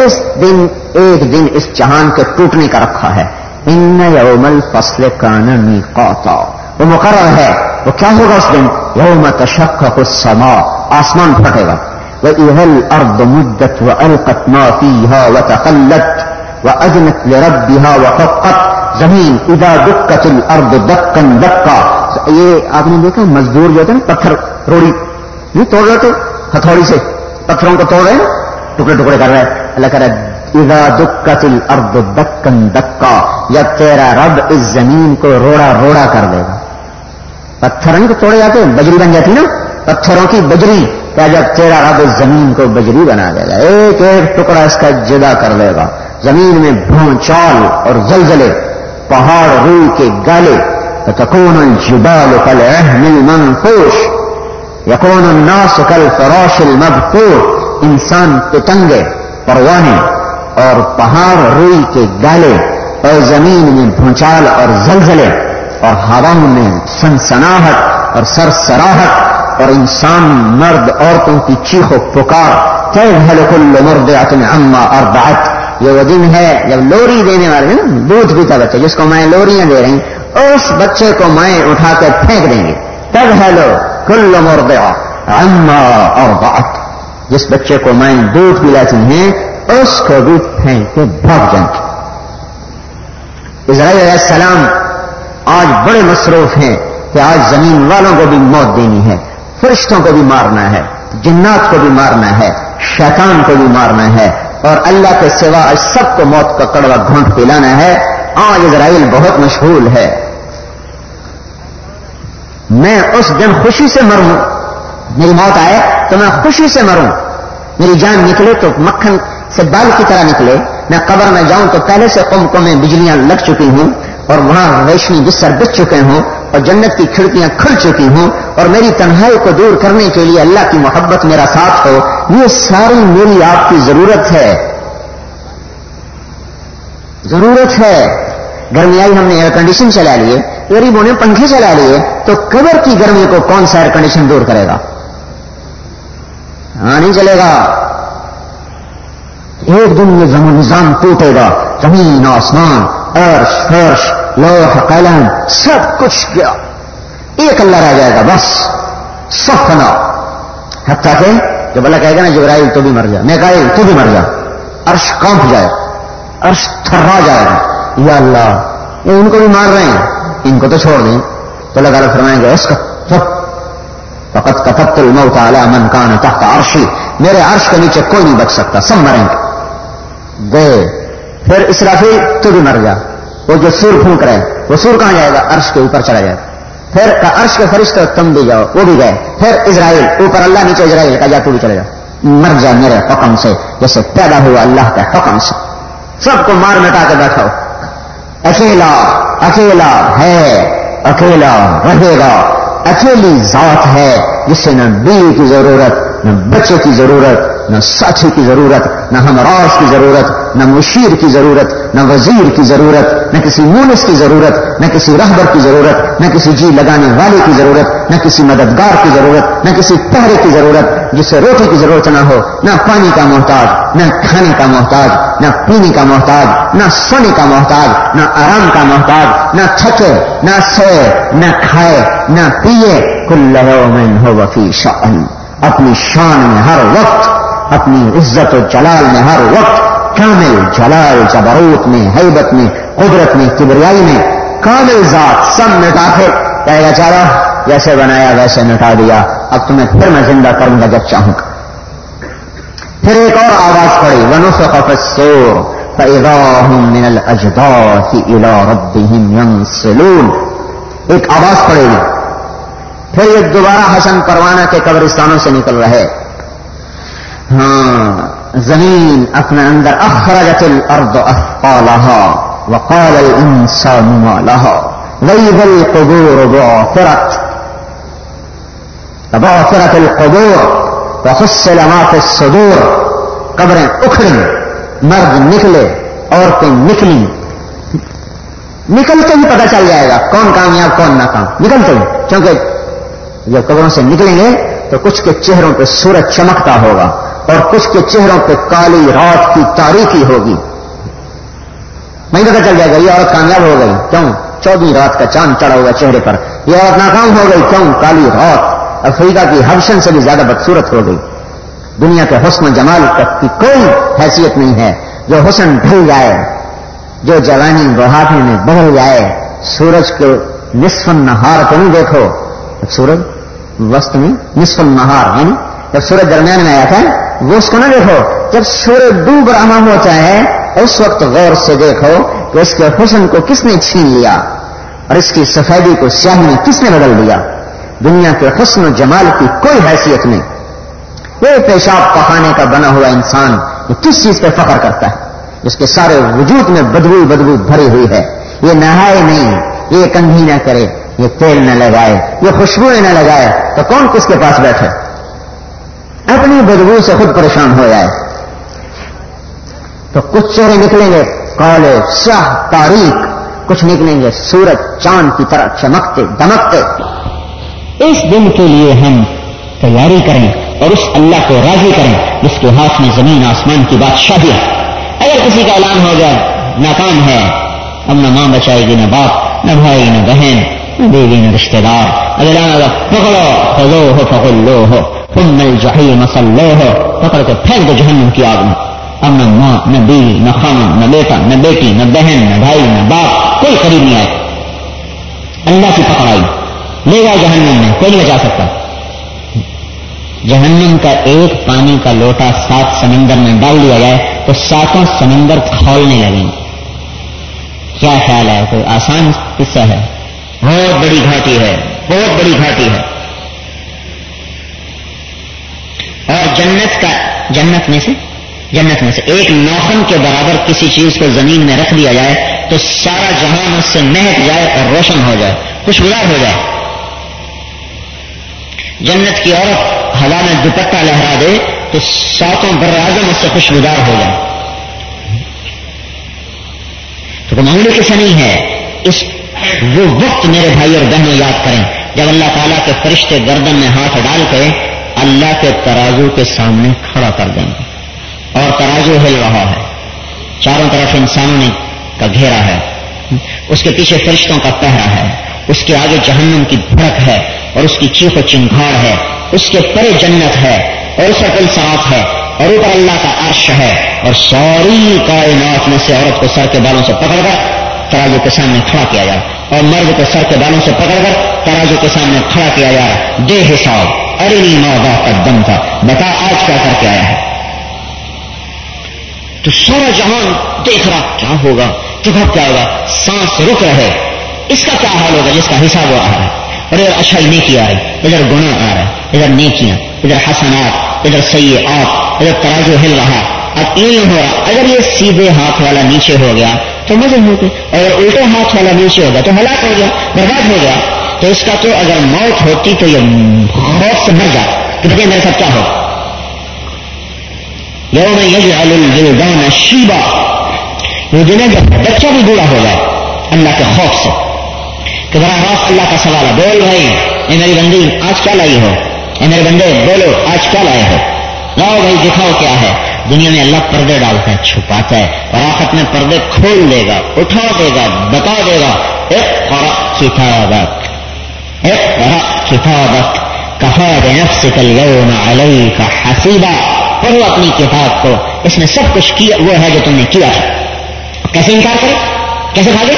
اس دن، ایک دن اس جہان کے ٹوٹنے کا رکھا ہے۔ ان یوم الفصل کان میقاتا۔ وہ مقرر ہے۔ وہ کیا ہوگا اس دن؟ یوم تشقق السماء۔ آسمان پھٹے گا۔ وَإِذَا الْأَرْضُ مُدَّتْ وَأَلْقَتْ مَا فِيهَا وَتَخَلَّتْ وَأَذْنَتْ لِرَبِّهَا وَحَقَّتْ زمین اذا دکت الارض دکن دکا یہ آپ نے دیکھا مزدور جو تھے نا، پتھر، روڑی۔ نہیں توڑ رہے تھے ہتھوڑی سے۔ پتھروں کو توڑ رہے ہیں، ٹکڑے ٹکڑے کر رہے ہیں۔ اللہ کر رہا ہے اذا دکت الارض دکن دکا یا تیرا رب اس زمین کو روڑا روڑا کر دے گا۔ پتھر نہیں توڑے جاتے بجری بن جاتی نا۔ پتھروں کی بجری۔ کیا جب تیرا رب اس زمین کو بجری بنا دے گا، ایک ایک ٹکڑا اس کا جدا کر دے گا۔ زمین میں بھونچال اور زلزلے، پہاڑ روئی کے گالے۔ تکون الجبال كالعهن المنفوش۔ يكون الناس كالفراش المبثوث۔ انسان پتنگے پروانے اور پہاڑ روئی کے گالے۔ اور زمین میں بھونچال اور زلزلے۔ اور ہواؤں میں سنسناہٹ اور سرسراہٹ۔ اور انسان مرد عورتوں کی چیخ و پکار کل مرد عما اربعت یہ وہ دن ہے جب لوری دینے والے دودھ پیتا بچہ، جس کو مائیں لوریاں دے رہی اس بچے کو مائیں اٹھا کے پھینک دیں گے۔ تب ہیلو کل مرد عما اربعت جس بچے کو مائیں دودھ پلاتی ہیں، اس کو بھی پھینک کے بھاگ جائیں۔ اسرائیل علیہ السلام آج بڑے مصروف ہیں کہ آج زمین والوں کو بھی موت دینی ہے۔ فرشتوں کو بھی مارنا ہے، جنات کو بھی مارنا ہے، شیطان کو بھی مارنا ہے، اور اللہ کے سوا سب کو موت کا کڑوا گھونٹ پلانا ہے۔ آج اسرائیل بہت مشہور ہے۔ میں اس دن خوشی سے مروں۔ میری موت آئے تو میں خوشی سے مروں۔ میری جان نکلے تو مکھن سے بال کی طرح نکلے۔ میں قبر میں جاؤں تو پہلے سے قوم کو میں بجلیاں لگ چکی ہوں اور وہاں ریشمی بستر بچ چکے ہوں۔ اور جنت کی کھڑکیاں کھل چکی ہوں اور میری تنہائی کو دور کرنے کے لیے اللہ کی محبت میرا ساتھ ہو، یہ ساری میری آپ کی ضرورت ہے۔ ضرورت ہے۔ گرمی آئی ہم نے ایئر کنڈیشن چلا لیے غریبوں نے پنکھے چلا لیے، تو قبر کی گرمی کو کون سا ایئر کنڈیشن دور کرے گا؟ ہاں نہیں چلے گا۔ ایک دن یہ نظام ٹوٹے گا، زمین آسمان۔ عرش، فرش، لوح، قلم، سب کچھ گیا۔ ایک اللہ رہ جائے گا، بس۔ سب فنا حتیٰ کہ جب اللہ کہے گا نا، جبرائیل تو بھی مر جا میں کہا تو بھی مر جا۔ عرش کانپ جائے، عرش تھرا جائے گا۔ یا اللہ یہ ان کو بھی مار رہے ہیں۔ ان کو تو چھوڑ دیں۔ تو اللہ تعالیٰ فرمائیں گے، اس کا فقط کتبت الموت علی من کان تحت عرشی۔ میرے عرش کے نیچے کوئی نہیں بچ سکتا، سب مریں گے۔ گئے۔ پھر اسرافی تو بھی مر جا۔ وہ جو سور پھونک رہے وہ سور کہاں جائے گا؟ عرش کے اوپر چلا جائے۔ پھر عرش کے فرشتے تم بھی جاؤ، وہ بھی گئے۔ پھر اسرائیل، اوپر اللہ، نیچے اسرائیل کا جا، تو بھی چلے جا مر جا میرے حکم سے، جیسے پیدا ہوا اللہ کے حکم سے۔ سب کو مار مٹا کے بیٹھو اکیلا اکیلا ہے، اکیلا رہے گا۔ اکیلی ذات ہے جس سے نہ بیوی کی ضرورت، نہ بچے کی ضرورت نہ ساتھی کی ضرورت، نہ ہمراز کی ضرورت، نہ مشیر کی ضرورت، نہ وزیر کی ضرورت، نہ کسی مونس کی ضرورت، نہ کسی رہبر کی ضرورت، نہ کسی جی لگانے والے کی ضرورت، نہ کسی مددگار کی ضرورت، نہ کسی پہرے کی ضرورت جس سے روٹی کی ضرورت نہ ہو، نہ پانی کا محتاج، نہ کھانے کا محتاج، نہ پینے کا محتاج، نہ سونے کا محتاج، نہ آرام کا محتاج، نہ تھکے، نہ سوئے، نہ کھائے، نہ پیے کل ہو وفی شان اپنی شان میں ہر وقت اپنی عزت و جلال میں ہر وقت کامل جلال جبروت میں، حیبت میں، قدرت میں، کبریائی میں کامل ذات سب مٹا کے کہے گا چارا جیسے بنایا، ویسے مٹا دیا۔ اب تمہیں پھر میں زندہ کروں گا جب چاہوں گا۔ پھر ایک اور آواز پڑی ونف قفصور من الاجداث الى ربهم ينسلون۔ ایک آواز پڑے گی پھر یہ دوبارہ حسن پروانہ کے قبرستانوں سے نکل رہے۔ ہاں زمین اپنے اندر اخرجت الارض اثقالها وقال الانسان ما لها. ويذ القبور بعثرت. بعثرت القبور وحصل ما في الصدور. قبریں اکھڑیں، مرد نکلے، عورتیں نکلی نکلتے ہی پتہ چل جائے گا کون کامیاب، کون ناکام. نکلتے ہی، کیونکہ جب قبروں سے نکلیں گے تو کچھ کے چہروں پہ سورج چمکتا ہوگا۔ اور کچھ کے چہروں پہ کالی رات کی تاریخی ہوگی۔ نہیں پتا چل جائے گا، یہ عورت کامیاب ہو گئی۔ کیوں؟ چودہ رات کا چاند چڑھا ہوگا چہرے پر۔ یہ عورت ناکام ہو گئی۔ کیوں؟ کالی رات۔ افریقہ کی ہرشن سے بھی زیادہ بدسورت ہو گئی۔ دنیا کے حسن و جمال تک کی کوئی حیثیت نہیں ہے۔ جو حسن ڈھل جائے، جو جوانی بہاٹے میں بدل جائے، سورج کو نصف نہار کو نہیں دیکھو۔ سورج؟ وسط میں نصف نہار یعنی جب سورج درمیان میں آیا تھا، وہ اس کو نہ دیکھو، جب سورج ڈوب رہا ہوتا ہے اس وقت غور سے دیکھو کہ اس کے حسن کو کس نے چھین لیا اور اس کی سفیدی کو سیاہی میں کس نے بدل دیا۔ دنیا کے حسن و جمال کی کوئی حیثیت نہیں۔ یہ پیشاب پخانے کا بنا ہوا انسان یہ کس چیز پہ فخر کرتا ہے؟ جس کے سارے وجود میں بدبو بدبو بھری ہوئی ہے۔ یہ نہائے نہیں، یہ کندھی نہ کرے، یہ تیل نہ لگائے، یہ خوشبوئیں نہ لگائے، تو کون کس کے پاس بیٹھے؟ اپنی بدبو سے خود پریشان ہو جائے۔ تو کچھ چہرے نکلیں گے، کالے سیاہ تاریخ، کچھ نکلیں گے، سورج، چاند کی طرح چمکتے، دمکتے۔ اس دن کے لیے ہم تیاری کریں اور اس اللہ کو راضی کریں جس کے ہاتھ میں زمین، آسمان کی بادشاہی ہے۔ اگر کسی کا اعلان ہو گیا ناکام ہے اب نہ ماں بچائے گی، نہ باپ، نہ بھائی، نہ بہن۔ بیوی نہ رشتے دار اگر پکڑو خزو ہو پکڑ ہو تم جہی مسلو ہو پکڑ کے پھینک دو جہنم کی آگ میں اب نہ ماں نہ بیوی نہ خان نہ بیٹا نہ بیٹی نہ بہن نہ بھائی نہ باپ کوئی قریب نہیں آئے اللہ کی پکڑائی لے گا جہنم میں کوئی نہیں بچا سکتا جہنم کا ایک پانی کا لوٹا سات سمندر میں ڈال دیا جائے تو ساتوں سمندر کھولنے لگیں۔ کیا خیال ہے؟ کوئی آسان قصہ ہے؟ بہت بڑی گھاٹی ہے، بہت بڑی گھاٹی ہے۔ اور جنت کا، جنت میں سے، جنت میں سے ایک نوخن کے برابر کسی چیز کو زمین میں رکھ دیا جائے تو سارا جہان اس سے مہک جائے اور روشن ہو جائے خوشگوار ہو جائے۔ جنت کی عورت ہوا میں دوپٹہ لہرا دے تو ساتوں بر اعظم اس سے خوشگوار ہو جائے۔ تو معمولی کیسا نہیں ہے، اس وہ وقت میرے بھائی اور بہنوں یاد کریں، جب اللہ تعالیٰ کے فرشتے گردن میں ہاتھ ڈال کے اللہ کے ترازو کے سامنے کھڑا کر دیں گے۔ اور ترازو ہل رہا ہے۔ چاروں طرف انسانوں نے کا گھیرا ہے۔ اس کے پیچھے فرشتوں کا پہرا ہے۔ اس کے آگے جہنم کی بھڑک ہے۔ اور اس کی چیخ و چنگھاڑ ہے۔ اس کے پرے جنت ہے۔ اور اس کا صاف ہے۔ اور اوپر اللہ کا عرش ہے۔ اور ساری کائنات میں سے عورت کو سر کے بالوں سے پکڑ کر تراجو کے سامنے کھڑا کیا جائے اور مرد کو سر کے بالوں سے پکڑ کر تراجو کے سامنے کھڑا کیا جا رہا دے حساب ارے ماں کا دم تھا بتا آج کیا کر کے آیا ہے۔ تو سورا جہان دیکھ رہا کیا ہوگا؟ تو کیا ہوگا سانس رک رہے۔ اس کا کیا حال ہوگا؟ جس کا حساب ہو رہا ہے۔ اور ادھر اچھائی نیکی آ رہی۔ ادھر گنا آ رہا ہے۔ ادھر نیکیاں۔ ادھر حسنات۔ ادھر سی آپ ادھر ترازو ہل رہا۔ اب یوں ہو رہا۔ اگر یہ سیدھے ہاتھ والا نیچے ہو گیا تو مزے ہو اگر الٹے ہاتھ والا نیچے ہو گیا تو ہلاک ہو گیا، برباد ہو گیا۔ تو اس کا تو اگر موت ہوتی تو یہ خوف سے مر جاتا۔ کہ بتائیے میرے ساتھ کیا ہو؟ یوم یجعل الولدان شیبا۔ یہ دن جب بچہ بھی بوڑھا ہو جائے، اللہ کے خوف سے۔ کہ براہ راست اللہ کا سوال ہے، بول بھائی، اے میری بندی، آج کیا لائی ہو؟ اے میرے بندے، بولو، آج کیا لائے ہو؟ لاؤ بھائی، دکھاؤ کیا ہے۔ دنیا میں اللہ پردے ڈالتا ہے چھپاتا ہے اور آخت میں پردے کھول دے گا، اٹھا دے گا، بتا دے گا، ایک کتابت ایک کتابت کہا نفس کل یوم علیہ کا حسیبہ پڑھو اپنی کتاب کو، اس نے سب کچھ کیا وہ ہے جو تم نے کیا ہے۔ کیسے انکار کرے؟ کیسے بھاگے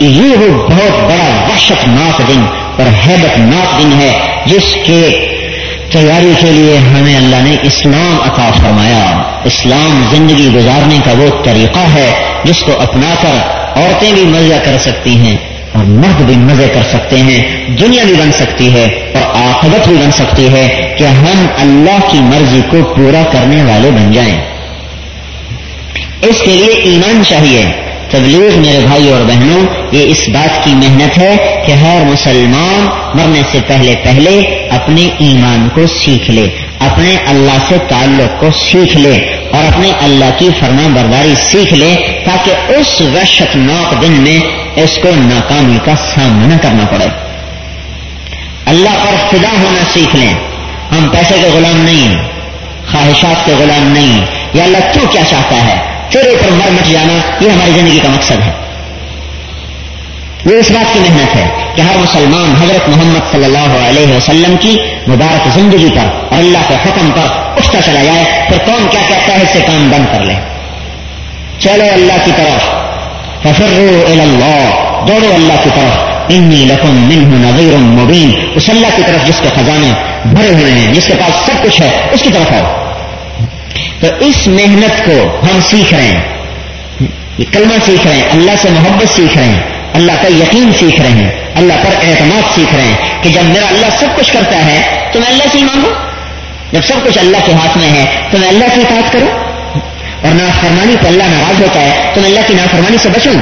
یہ وہ بہت بڑا وحشت ناک دن اور حیبت ناک دن ہے، جس کے تیاری کے لیے ہمیں اللہ نے اسلام عطا فرمایا۔ اسلام زندگی گزارنے کا وہ طریقہ ہے جس کو اپنا کر عورتیں بھی مزہ کر سکتی ہیں اور مرد بھی مزے کر سکتے ہیں۔ دنیا بھی بن سکتی ہے اور آخرت بھی بن سکتی ہے کہ ہم اللہ کی مرضی کو پورا کرنے والے بن جائیں۔ اس کے لیے ایمان چاہیے۔ تبلیغ میرے بھائی اور بہنوں، یہ اس بات کی محنت ہے کہ ہر مسلمان مرنے سے پہلے پہلے اپنے ایمان کو سیکھ لے، اپنے اللہ سے تعلق کو سیکھ لے اور اپنے اللہ کی فرما برداری سیکھ لے تاکہ اس وحشت ناک دن میں اس کو ناکامی کا سامنا کرنا پڑے۔ اللہ پر فدا ہونا سیکھ لیں۔ ہم پیسے کے غلام نہیں، خواہشات کے غلام نہیں۔ یا اللہ تو کیا چاہتا ہے؟ تیرے اوپر مر مٹ جانا، یہ ہماری زندگی کا مقصد ہے۔ یہ اس بات کی محنت ہے کہ ہر مسلمان حضرت محمد صلی اللہ علیہ وسلم کی مبارک زندگی پر اور اللہ کے حکم پر اٹھتا چلا جائے، پھر کون کیا کہتا ہے؟ اس سے کام بند کر لے۔ چلو اللہ کی طرف۔ ففروا اللہ دوڑو اللہ کی طرف۔ انی لکم منہ نظیر مبین اس اللہ کی طرف جس کے خزانے بھرے ہوئے ہیں، جس کے پاس سب کچھ ہے، اس کی طرف آؤ۔ تو اس محنت کو ہم سیکھ رہے ہیں۔ یہ کلمہ سیکھ رہے ہیں، اللہ سے محبت سیکھ رہے ہیں۔ اللہ کا یقین سیکھ رہے ہیں۔ اللہ پر اعتماد سیکھ رہے ہیں کہ جب میرا اللہ سب کچھ کرتا ہے، تو میں اللہ سے ہی مانگوں؟ جب سب کچھ اللہ کے ہاتھ میں ہے، تو میں اللہ کی اطاعت کروں؟ اور نافرمانی پہ اللہ ناراض ہوتا ہے، تو میں اللہ کی نافرمانی سے بچوں؟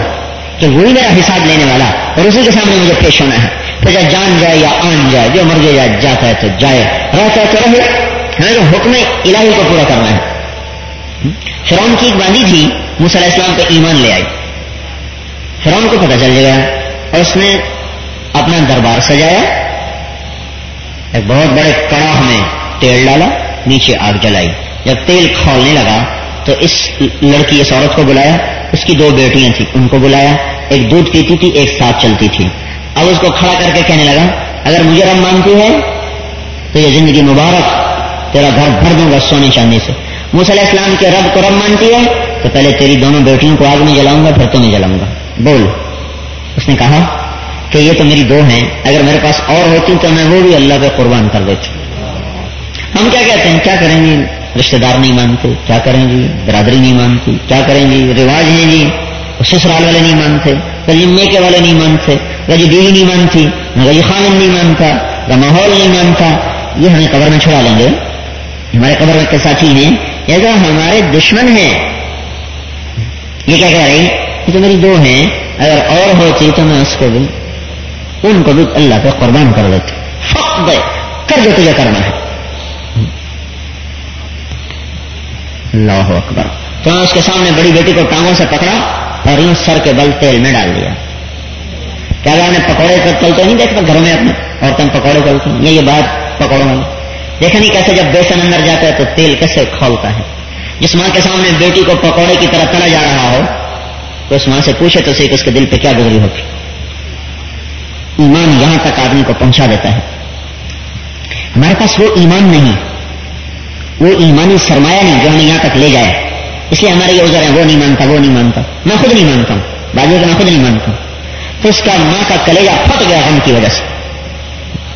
کہ وہی میرا حساب لینے والا، اور اسی کے سامنے مجھے پیش ہونا ہے۔ تو جب جان جائے یا آن جائے، جو مرضی جائے، جاتا ہے تو جائے۔ رہتا ہے تو رہے۔ ہمیں جو حکم الہی کو پورا کرنا ہے۔ فرون کی ایک باندھی تھی علیہ السلام پہ ایمان لے آئی۔ فرون کو پتہ چل گیا اور اس نے اپنا دربار سجایا۔ ایک بہت بڑے کڑاہ میں تیل ڈالا، نیچے آگ جلائی۔ جب تیل کھولنے لگا، تو اس لڑکی، اس عورت کو بلایا۔ اس کی دو بیٹیاں تھیں، ان کو بلایا۔ ایک دودھ پیتی تھی، ایک ساتھ چلتی تھی۔ اب اس کو کھڑا کر کے کہنے لگا، اگر مجھے رب مانتی ہے، تو یہ زندگی مبارک، تیرا گھر بھر دوں گا سونے چاندی سے۔ علیہ السلام کے رب کو رب مانتی ہے، تو پہلے تیری دونوں بیٹیوں کو آگ میں جلاؤں گا، پھر تمہیں جلاؤں گا۔ بول۔ اس نے کہا کہ یہ تو میری دو ہیں، اگر میرے پاس اور ہوتی تو میں وہ بھی اللہ پہ قربان کر دیتی۔ ہم کیا کہتے ہیں؟ کیا کریں گے رشتے دار نہیں مانتے، کیا کریں گی؟ برادری نہیں مانتی کیا کریں گی؟ رواج ہیں جی سسرال والے نہیں مانتے کبھی میکے والے نہیں مانتے کبھی بیوی نہیں مانتی، نہ کبھی خامن نہیں مانتا، نہ ماحول نہیں مانتا۔ یہ ہمیں قبر میں چھوڑا لیں گے۔ ہمارے قبر میں کے ساتھی ہیں۔ یہ جو ہمارے دشمن ہیں، یہ کیا کہہ رہی تو میری دو ہیں، اگر اور ہوتی تو میں اس کو بھی، ان کو بھی اللہ پہ قربان کر دیتی۔ فق دے، کر جو تجھے کرنا ہے۔ اللہ اکبر۔ تو میں اس کے سامنے بڑی بیٹی کو ٹانگوں سے پکڑا اور یوں سر کے بل تیل میں ڈال دیا۔ کیا نے پکوڑے چلتے نہیں دیکھتا گھروں میں اپنے عورتیں پکوڑے چلتے ہیں یہ بات پکوڑوں والی دیکھا نہیں کیسے جب بیسن اندر جاتا ہے تو تیل کیسے کھولتا ہے۔ جس ماں کے سامنے بیٹی کو پکوڑے کی طرح تلا جا رہا ہو تو اس ماں سے پوچھے تو صحیح کہ اس کے دل پہ کیا گزری ہوتی ایمان یہاں تک آدمی کو پہنچا دیتا ہے۔ ہمارے پاس وہ ایمان نہیں، وہ ایمانی سرمایہ نہیں جو ہمیں یہاں تک لے جائے۔ اس لیے ہمارے یہ ازر ہے وہ نہیں مانتا، وہ نہیں مانتا۔ میں خود نہیں مانتا ہوں۔ بازو کا میں خود نہیں مانتا ہوں۔ تو اس کا ماں کا کلیجا پھٹ گیا غم کی وجہ سے۔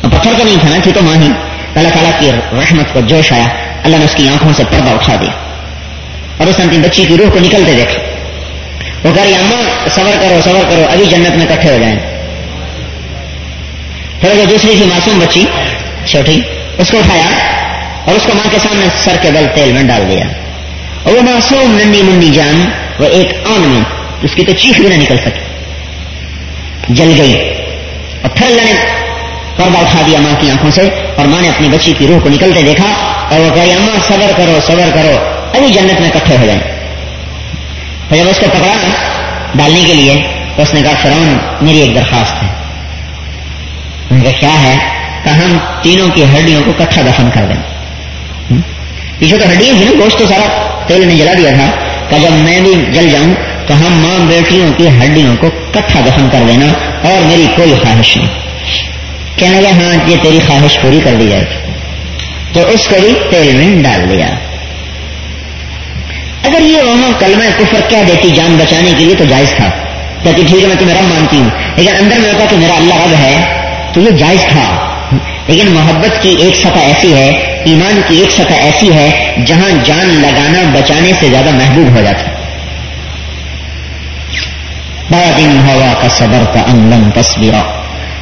پتھر تو نہیں تھا نا، تھی تو ماں ہی۔ اللہ تعالیٰ کی رحمت کو جوش آیا۔ اللہ نے اس کی آنکھوں سے پردہ اٹھا دیا۔ اور اس انتم بچی کی روح کو نکلتے دیکھا وہ کہہ رہی اماں صبر کرو صبر کرو، ابھی جنت میں کٹھے ہو جائیں۔ پھر جو دوسری تھی معصوم بچی، چھوٹی، اس کو اٹھایا اور اس کو ماں کے سامنے سر کے بل تیل میں ڈال دیا۔ اور وہ معصوم ننی منڈی جان، وہ ایک آن میں، اس کی تو چیخ بھی نہ نکل سکی۔ جل گئی۔ اور پھر اللہ نے پردہ اٹھا دیا ماں کی آنکھوں سے اور ماں نے اپنی بچی کی روح کو نکلتے دیکھا اور وہ کہی اماں صبر کرو صبر کرو، ابھی جنت میں کٹھے ہو جائیں۔ جب اس کو پکڑا ڈالنے کے لیے، تو اس نے کہا فرون میری ایک درخواست ہے۔ کیا ہے؟ کہ ہم تینوں کی ہڈیوں کو کٹھا دفن کر دیں۔ پیچھے تو ہڈیاں تھیں نا، گوشت تو سارا تیل نے جلا دیا تھا۔ کہ جب میں بھی جل جاؤں، تو ہم ماں بیٹیوں کی ہڈیوں کو کٹھا دفن کر دینا، اور میری کوئی خواہش نہیں۔ کہنے لگا ہاں یہ تیری خواہش پوری کر دی جائے گی۔ تو اس کو بھی تیل میں ڈال دیا۔ اگر یہ وہاں کلمہ کفر کیا دیتی جان بچانے کے لیے تو جائز تھا۔ کہتی ٹھیک ہے، میں تمہیں رب مانتی ہوں۔ لیکن اندر میں ہوتا کہ میرا اللہ رب ہے، تو یہ جائز تھا۔ لیکن محبت کی ایک سطح ایسی ہے، ایمان کی ایک سطح ایسی ہے، جہاں جان لگانا بچانے سے زیادہ محبوب ہو جاتا۔ بڑا دن ہوا کا صبر کا انلم تصویرا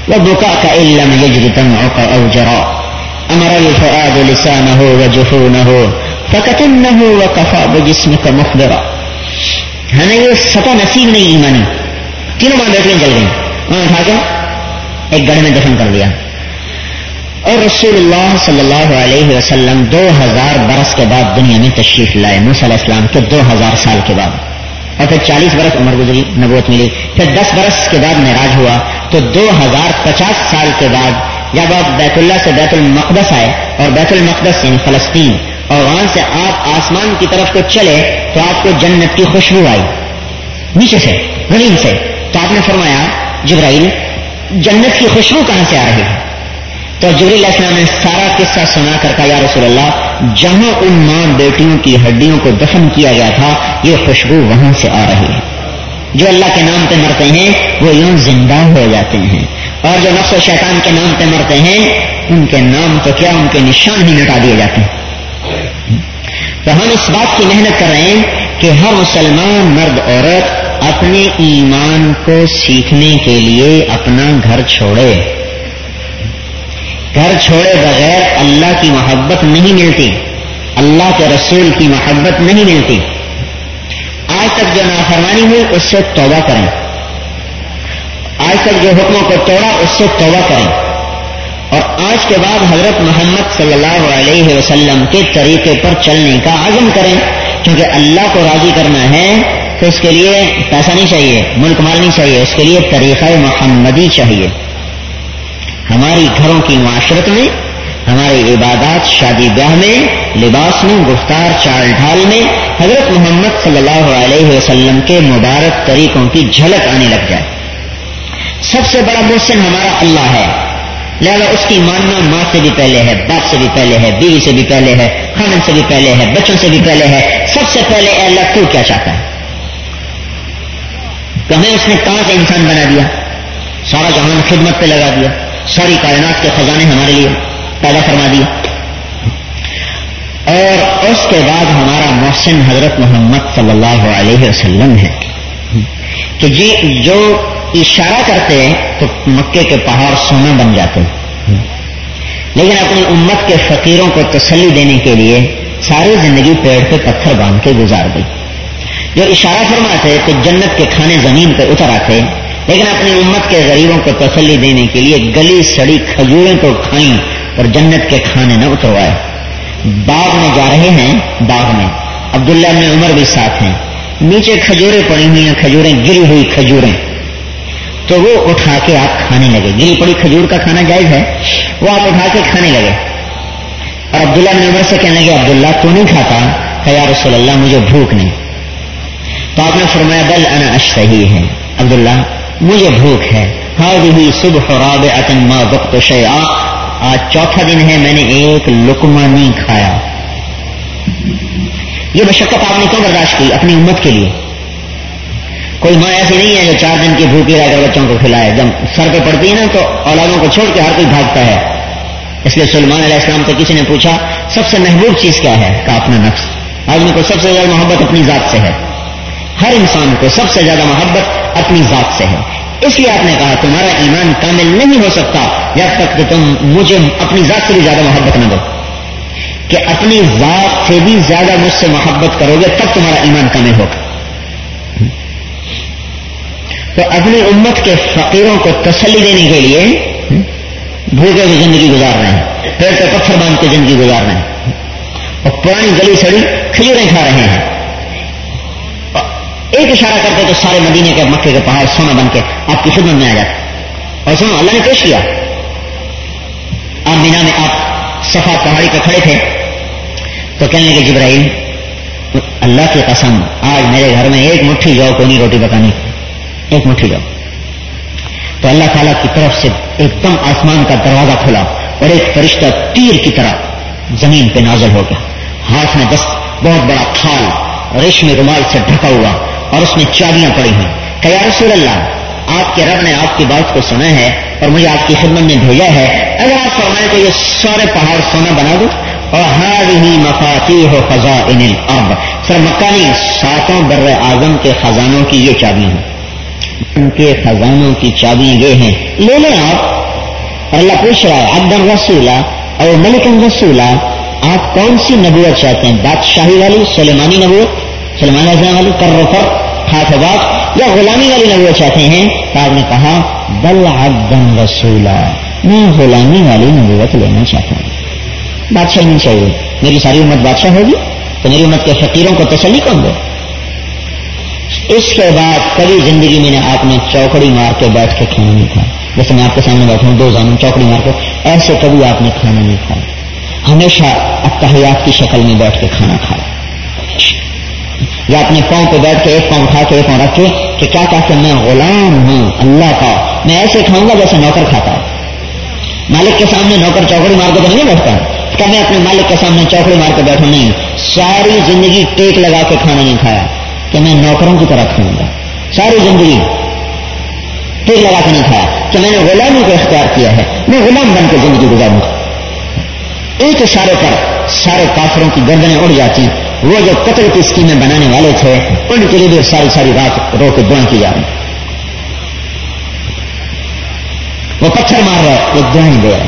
وہ بکا کا علم یجر یجرتم کا اوجرا۔ امر الفعاد لسانه وجفونه فكتمه وكفى بجسمك مخبرا ہمیں یہ سطح نصیب نہیں ایمانی۔ تینوں ماں بیٹھیں جل گئی وہاں اٹھا کے ایک گڑھ میں دفن کر دیا۔ اور رسول اللہ صلی اللہ علیہ وسلم دو ہزار برس کے بعد دنیا میں تشریف لائے علیہ السلام کے دو ہزار سال کے بعد۔ اور پھر چالیس برس عمر گزری، نبوت ملی۔ پھر دس برس کے بعد معراج ہوا۔ تو دو ہزار پچاس سال کے بعد جب آپ بیت اللہ سے بیت المقدس آئے اور بیت المقدس یعنی فلسطین اور وہاں سے آپ آسمان کی طرف کو چلے تو آپ کو جنت کی خوشبو آئی۔ نیچے سے، زمین سے۔ تو آپ نے فرمایا، جبرائیل، جنت کی خوشبو کہاں سے آ رہی ہے؟ تو علیہ السلام نے سارا قصہ سنا کر کہا، یا رسول اللہ، جہاں ان ماں بیٹیوں کی ہڈیوں کو دفن کیا گیا تھا، یہ خوشبو وہاں سے آ رہی ہے۔ جو اللہ کے نام پہ مرتے ہیں، وہ یوں زندہ ہو جاتے ہیں۔ اور جو نفس و شیطان کے نام پہ مرتے ہیں، ان کے نام تو کیا، ان کے نشان ہی مٹا دیے جاتے ہیں۔ تو ہم اس بات کی محنت کر رہے ہیں کہ ہر مسلمان مرد عورت اپنے ایمان کو سیکھنے کے لیے اپنا گھر چھوڑے۔ گھر چھوڑے بغیر اللہ کی محبت نہیں ملتی۔ اللہ کے رسول کی محبت نہیں ملتی۔ آج تک جو نافرمانی ہوئی اس سے توبہ کریں۔ آج تک جو حکموں کو توڑا اس سے توبہ کریں۔ اور آج کے بعد حضرت محمد صلی اللہ علیہ وسلم کے طریقے پر چلنے کا عزم کریں، کیونکہ اللہ کو راضی کرنا ہے، تو اس کے لیے پیسہ نہیں چاہیے، ملک مال نہیں چاہیے، اس کے لیے طریقہ محمدی چاہیے۔ ہماری گھروں کی معاشرت میں، ہماری عبادات شادی بیاہ میں، لباس میں، گفتار چال ڈھال میں، حضرت محمد صلی اللہ علیہ وسلم کے مبارک طریقوں کی جھلک آنے لگ جائے۔ سب سے بڑا محسن ہمارا اللہ ہے۔ لہذا اس کی ماننا ماں سے بھی پہلے ہے، باپ سے بھی پہلے ہے، بیوی سے بھی پہلے ہے خامن سے بھی پہلے ہے، بچوں سے بھی پہلے ہے، سب سے پہلے اے اللہ تو کیا چاہتا ہے؟ کہ ہمیں اس نے کہاں سے انسان بنا دیا، سارا جہان خدمت پہ لگا دیا، ساری کائنات کے خزانے ہمارے لیے پیدا فرما دیا اور اس کے بعد ہمارا محسن حضرت محمد صلی اللہ علیہ وسلم ہے کہ جی جو اشارہ کرتے تو مکے کے پہاڑ سونا بن جاتے لیکن اپنی امت کے فقیروں کو تسلی دینے کے لیے ساری زندگی پیڑ پہ پتھر باندھ کے گزار گئی جو اشارہ فرماتے تو جنت کے کھانے زمین پہ اتر آتے لیکن اپنی امت کے غریبوں کو تسلی دینے کے لیے گلی سڑی کھجوریں تو کھائیں اور جنت کے کھانے نہ اتروائے۔ باغ میں جا رہے ہیں، باغ میں۔ عبداللہ میں عمر بھی ساتھ ہیں۔ نیچے کھجوریں پڑی ہوئی ہیں، کھجوریں گری ہوئی کھجوریں۔ تو وہ اٹھا کے آپ کھانے لگے۔ گری پڑی کھجور کا کھانا جائز ہے۔ وہ آپ اٹھا کے کھانے لگے۔ اور عبداللہ نے عمر سے کہنے لگے، عبداللہ تو نہیں کھاتا؟ کہ یا رسول اللہ، مجھے بھوک نہیں. تو آپ نے فرمایا، بل انا اشتہی ہے۔ عبداللہ، مجھے بھوک ہے۔ ہی صبح راب ما وقت شیا آج چوتھا دن ہے، میں نے ایک لکما نہیں کھایا۔ یہ مشقت آپ نے کیوں برداشت کی؟ اپنی امت کے لیے۔ کوئی ماں ایسی نہیں ہے جو چار دن کی بھوکی رہ کر بچوں کو کھلائے۔ جب سر پہ پڑتی ہے نا تو اولادوں کو چھوڑ کے ہر کوئی بھاگتا ہے۔ اس لیے سلمان علیہ السلام سے کسی نے پوچھا، سب سے محبوب چیز کیا ہے؟ کا اپنا نفس۔ آدمی کو سب سے زیادہ محبت اپنی ذات سے ہے۔ ہر انسان کو سب سے زیادہ محبت اپنی ذات سے ہے۔ اس لیے آپ نے کہا، تمہارا ایمان کامل نہیں ہو سکتا جب تک کہ تم مجھے اپنی ذات سے بھی زیادہ محبت نہ دو۔ کہ اپنی ذات سے بھی زیادہ مجھ سے محبت کرو گے، تب تمہارا ایمان کامل ہوگا۔ تو اپنی امت کے فقیروں کو تسلی دینے کے لیے بھوکے ہوئی زندگی گزار رہے ہیں پیڑ پہ پتھر باندھ کے زندگی گزار رہے ہیں۔ اور پرانی گلی سڑی کھجوریں کھا رہے ہیں۔ ایک اشارہ کرتے تو سارے مدینے کے مکے کے پہاڑ سونا بن کے آپ کی خدمت میں آ جاتے اور سنو، اللہ نے پیش کیا۔ آپ مینا میں آپ صفا پہاڑی پہ کھڑے تھے۔ تو کہنے لگے، جبرائیل، اللہ کی قسم، آج میرے گھر میں ایک مٹھی جاؤ کو نہیں روٹی پکانی۔ ایک مٹھی جاؤ تو اللہ تعالیٰ کی طرف سے ایک دم آسمان کا دروازہ کھلا اور ایک فرشتہ تیر کی طرح زمین پہ نازل ہو گیا۔ ہاتھ میں دست بہت بڑا تھال ریشمی رومال سے ڈھکا ہوا اور اس میں چابیاں پڑی ہیں۔ کہ یا رسول اللہ، آپ کے رب نے آپ کی بات کو سنا ہے اور مجھے آپ کی خدمت میں بھیجا ہے۔ اگر آپ فرمائیں تو یہ سارے پہاڑ سونا بنا دو۔ اور ہر ہی مفاتی ہو خزاں اب سر مکانی ساتوں بر اعظم کے خزانوں کی یہ چابیاں ہیں۔ ان کے خزانوں کی چابیاں یہ ہیں۔ لے لیں آپ۔ اور اللہ پوچھ رہا ہے ابدن رسولہ اور ملکن رسولہ آپ کون سی نبوت چاہتے ہیں؟ بادشاہی والی، سلیمانی نبوت؟ سلمان اعظم والی، کر روفر ہاتھ بات یا غلامی والی نبوت چاہتے ہیں؟ تو آپ نے کہا، بل ابدن رسولہ میں غلامی والی نبوت لینا چاہتا ہوں۔ بادشاہ نہیں چاہیے۔ میری ساری امت بادشاہ ہوگی، تو میری امت کے فقیروں کو تسلی کون دے؟ اس کے بعد کبھی زندگی میں نے آپ نے چوکڑی مار کے بیٹھ کے کھانا نہیں کھایا۔ جیسے میں آپ کے سامنے بیٹھا ہوں، دو زانوں چوکڑی مار کے، ایسے کبھی آپ نے کھانا نہیں کھایا۔ ہمیشہ اتحیات کی شکل میں بیٹھ کے کھانا کھایا۔ یا اپنے پاؤں پہ بیٹھ کے ایک پاؤں کھا کے ایک پاؤں رکھ کے کہ کیا کہتے میں غلام ہوں، اللہ کا۔ میں ایسے کھاؤں گا جیسے نوکر کھاتا ہوں مالک کے سامنے نوکر چوکڑی مار کے تو نہیں بیٹھتا۔ کیا میں اپنے مالک کے سامنے چوکڑی مار کے بیٹھوں نہیں۔ ساری زندگی ٹیک لگا کے کھانا نہیں کھایا۔ کہ میں نوکروں کی طرح کھاؤں گا۔ ساری زندگی پھر لگا کے نہیں کھایا، کہ میں نے غلامی کو اختیار کیا ہے۔ میں غلام بن کے زندگی گزاروں۔ گا ایک اشارے پر سارے کافروں کی گردنیں اڑ جاتی وہ جو قتل کی اسکیمیں بنانے والے تھے، ان کے لیے بھی ساری ساری رات رو کے دعائیں کی جا رہی وہ پتھر مار رہے ایک دعائیں دے رہے۔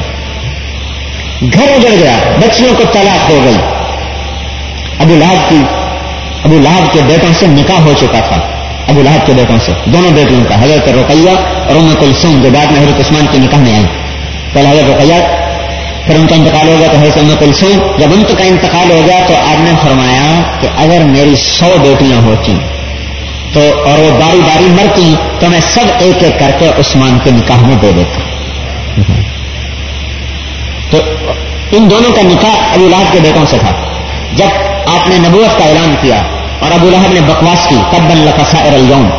گھر اجڑ گیا، بچیوں کو طلاق ہو گئی۔ ابو لہب کی ابو لہب کے بیٹوں سے نکاح ہو چکا تھا۔ ابو لہب کے بیٹوں سے۔ دونوں بیٹیوں کا۔ حضرت رقیہ اور ام کلسوم جو بعد میں حضرت عثمان کے نکاح میں آئی پہلے حضرت رقیہ، پھر ان کا انتقال ہو گیا تو حضرت ام کلسوم جب ان کا انتقال ہو گیا تو آپ نے فرمایا کہ اگر میری سو بیٹیاں ہوتی تو اور وہ باری باری مرتی تو میں سب ایک ایک کر کے عثمان کے نکاح میں دے دیتا۔ تو ان دونوں کا نکاح ابو لہب کے بیٹوں سے تھا۔ جب آپ نے نبوت کا اعلان کیا اور ابو لہب نے بکواس کی تب بن لفا الوم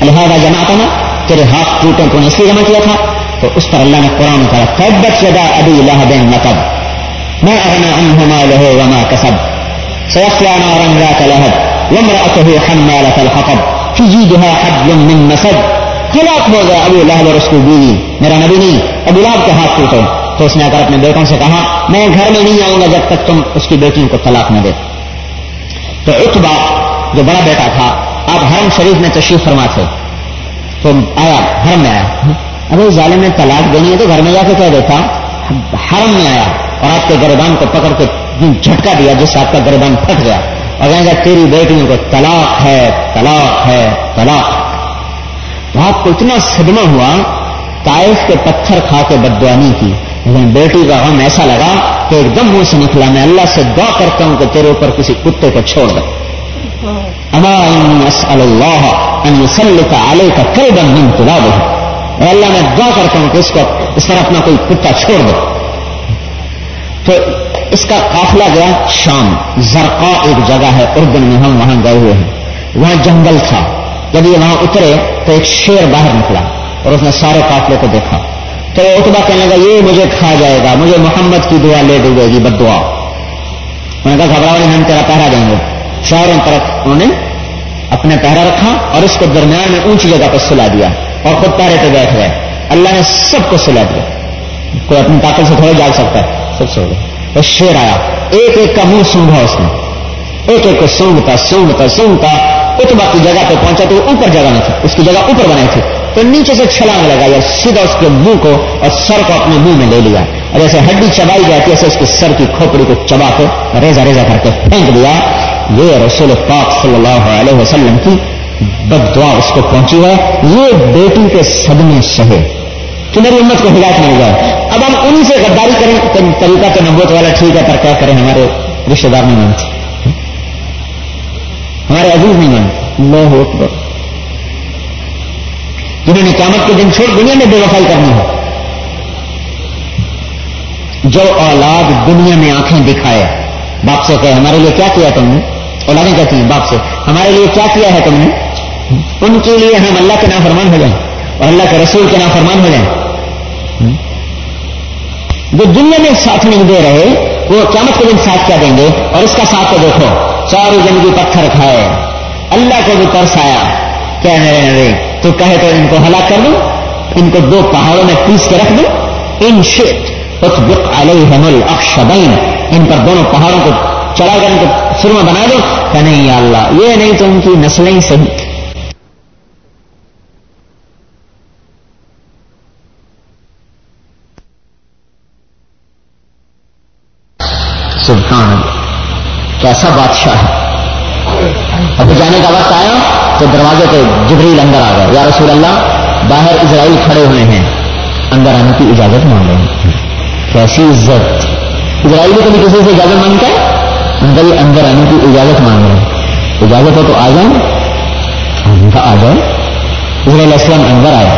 الحاظ جمع تھا تیرے ہاتھ ٹوٹے تو نے اس لیے جمع کیا تھا۔ تو اس پر اللہ نے قرآن کرا تبت یدا ابی لہب نقب۔ ما اغنا عنه ماله وما كسب۔ سيصلى نارا ذات لهب وامرأته حمالة الحطب في جيدها حبل من مسد۔ ہلاک ہو گیا ابو لہب اور اس کی بیوی میرا نبی نہیں، ابو لہب کے ہاتھ ٹوٹے۔ تو اس نے اگر اپنے بیٹوں سے کہا، میں گھر میں نہیں آؤں گا جب تک تم اس کی بیٹیوں کو طلاق نہ دے۔ تو اتبا جو بڑا بیٹا تھا، آپ حرم شریف میں تشریف فرما تھے تو آیا، حرم میں آیا۔ ابھی ظالم نے طلاق دینی ہے تو گھر میں جا کے کہہ دیتا، حرم میں آیا اور آپ کے گردان کو پکڑ کے جھٹکا دیا، جس سے آپ کا گردان پھٹ گیا۔ اور کہیں گا تیری بیٹیوں کو طلاق ہے طلاق ہے، طلاق۔ تو آپ کو اتنا صدمہ ہوا تائف کے پتھر کھا کے بدوانی کی۔ لیکن بیٹی کا غم ایسا لگا کہ ایک دم منہ سے نکلا، میں اللہ سے دعا کرتا ہوں کہ تیرے اوپر کسی کتے کو چھوڑ دے۔ اللہ علیہ کا کئی دم من تلا اللہ، میں دعا کرتا ہوں کہ اس کو اس پر اپنا کوئی کتا چھوڑ دے۔ تو اس کا قافلہ گیا شام زرقا ایک جگہ ہے، اردن میں ہم وہاں گئے ہوئے ہیں۔ وہاں جنگل تھا۔ جب یہ وہاں اترے تو ایک شیر باہر نکلا اور اس نے سارے قافلے کو دیکھا۔ تو اتبا کہنے لگا، یہ مجھے کھا جائے گا، مجھے محمد کی دعا لے ڈوبے گی، بد دعا۔ انہوں نے کہا، گھبراؤ ہم تیرا پہرا دیں گے۔ چاروں طرف انہوں نے اپنے پہرا رکھا اور اس کو درمیان میں اونچی جگہ پہ سلا دیا اور خود پہرے پہ بیٹھ گئے۔ اللہ نے سب کو سلا دیا۔ کوئی اپنی طاقت سے تھوڑا جاگ سکتا ہے۔ سب سے تو شیر آیا۔ ایک ایک کا منہ سونگا اس نے۔ ایک ایک کو سونگتا سونگتا سونگتا۔ اتبا کی جگہ پہ پہنچا تو اوپر جگہ نہیں تھا۔ اس کی جگہ اوپر بنائی تھی۔ تو نیچے سے چھلانگ لگایا سیدھا اس کے منہ کو اور سر کو اپنے منہ میں لے لیا اور ایسے ہڈی چبائی جاتی ایسے اس کے سر کی کھوپڑی کو چبا کے ریزا ریزا کر کے پھینک دیا۔ یہ رسول پاک صلی اللہ علیہ وسلم کی بد دعا اس کو پہنچی ہے۔ یہ بیٹی کے صدمے سہے۔ کہ میری امت کو ہدایت مل جائے۔ اب ہم انہیں سے غداری کریں طریقہ تو نبوت والا ٹھیک ہے، پر کیا کریں؟ ہمارے رشتے دار نہیں مانتے۔ ہمارے عزیز نہیں مانتے۔ اللہ اکبر۔ جنہوں نے قیامت کے دن چھوڑ دنیا میں بے وفائی کرنی ہے جو اولاد دنیا میں آنکھیں دکھائے، باپ سے کہ ہمارے لیے کیا کیا تم نے؟ اولادیں کہتی ہیں، باپ سے، ہمارے لیے کیا کیا ہے تم نے؟ ان کے لیے ہم اللہ کے نام فرمان ہو جائیں اور اللہ کے رسول کے نام فرمان ہو جائیں۔ جو دنیا میں ساتھ نہیں دے رہے، وہ قیامت کے دن ساتھ کیا دیں گے؟ اور اس کا ساتھ تو دیکھو ساری زندگی پتھر کھائے۔ اللہ کو بھی ترس آیا۔ کیا میرے نبی تو کہے تو ان کو ہلاک کر دوں ان کو دو پہاڑوں میں پیس کے رکھ دوں ان شیٹ علیہم الاخشبین ان پر دونوں پہاڑوں کو چڑھا کر ان کو سرما بنا دو۔ کہ نہیں یا اللہ، یہ نہیں تو ان کی نسلیں صحیح۔ سبحان کیسا بادشاہ ہے؟ ابھی جانے کا وقت آیا؟ تو دروازے پہ جبریل اندر آ گئے۔ یا رسول اللہ، باہر اسرائیل کھڑے ہوئے ہیں۔ اندر آنے کی اجازت مانگ رہے ہیں۔ کیسی عزت۔ اسرائیل بھی کبھی کسی سے اجازت مانگتا ہے؟ اندر ہی اندر آنے کی اجازت مانگ رہے ہیں۔ اجازت ہو تو آ جائیں آ جائے اسرائیل اسلام اندر آیا۔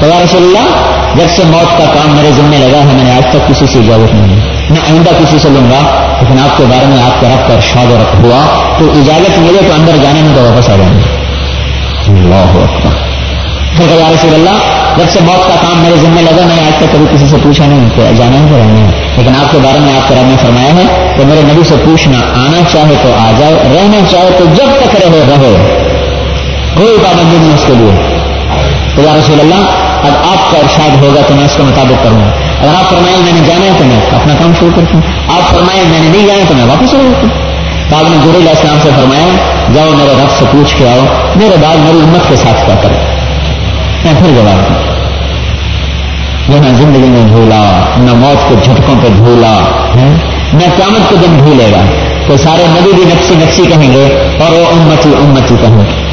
تو یا رسول اللہ، جب سے موت کا کام میرے ذمہ لگا ہے، میں نے آج تک کسی سے اجازت نہیں میں آئندہ کسی سے لوں گا، لیکن آپ کے بارے میں آپ کا رب کا ارشاد و رکھ ہوا۔ تو اجازت ملے تو اندر جانے میں تو واپس آ جائیں گے اللہ اکبر۔ پھر یا رسول اللہ، جب سے موت کا کام میرے ذمہ لگا، میں نے آج تک کبھی کسی سے پوچھا نہیں، کہ جانا ہے تو رہنا ہے لیکن آپ کے بارے میں، آپ کے رب نے فرمایا ہے کہ میرے نبی سے پوچھنا، آنا چاہے تو آ جاؤ، رہنا چاہے تو جب تک رہے، رہو۔ کوئی پابندی نہیں اس کے لیے۔ تو یا رسول اللہ، اب آپ کا ارشاد ہوگا تو میں اس کے مطابق کروں گا۔ اگر آپ فرمائیں، میں نے جانا ہے تو میں اپنا کام شروع کرتا ہوں۔ آپ فرمائیں، میں نے نہیں جانا تو میں واپس رہتا ہوں۔ تو آپ نے گرو اسلام سے فرمایا، جاؤ میرے رب سے پوچھ کے آؤ، میرے بعد میری امت کے ساتھ کیا کرے میں پھر جواب دوں۔ یہ نہ زندگی میں بھولا، نہ موت کے جھٹکوں پہ بھولا نہ قیامت کے دن بھولے گا۔ تو سارے نبی بھی نقصی نقصی کہیں گے اور وہ امتی امتی کہیں گے۔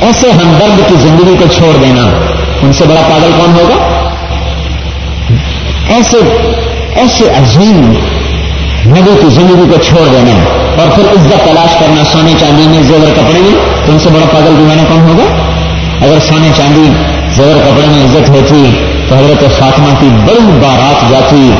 ایسے ہمدرد کی زندگی کو چھوڑ دینا، ان سے بڑا پاگل کون ہوگا؟ ایسے ایسے عظیم نبی کی زندگی کو چھوڑ دینا اور پھر عزت تلاش کرنا سونے چاندی میں زیور کپڑے میں؟ تو ان سے بڑا پاگل دیوانا کون ہوگا؟ اگر سونے چاندی زیور کپڑے میں عزت ہوتی تو حضرت فاطمہ کی بڑی بارات جاتی،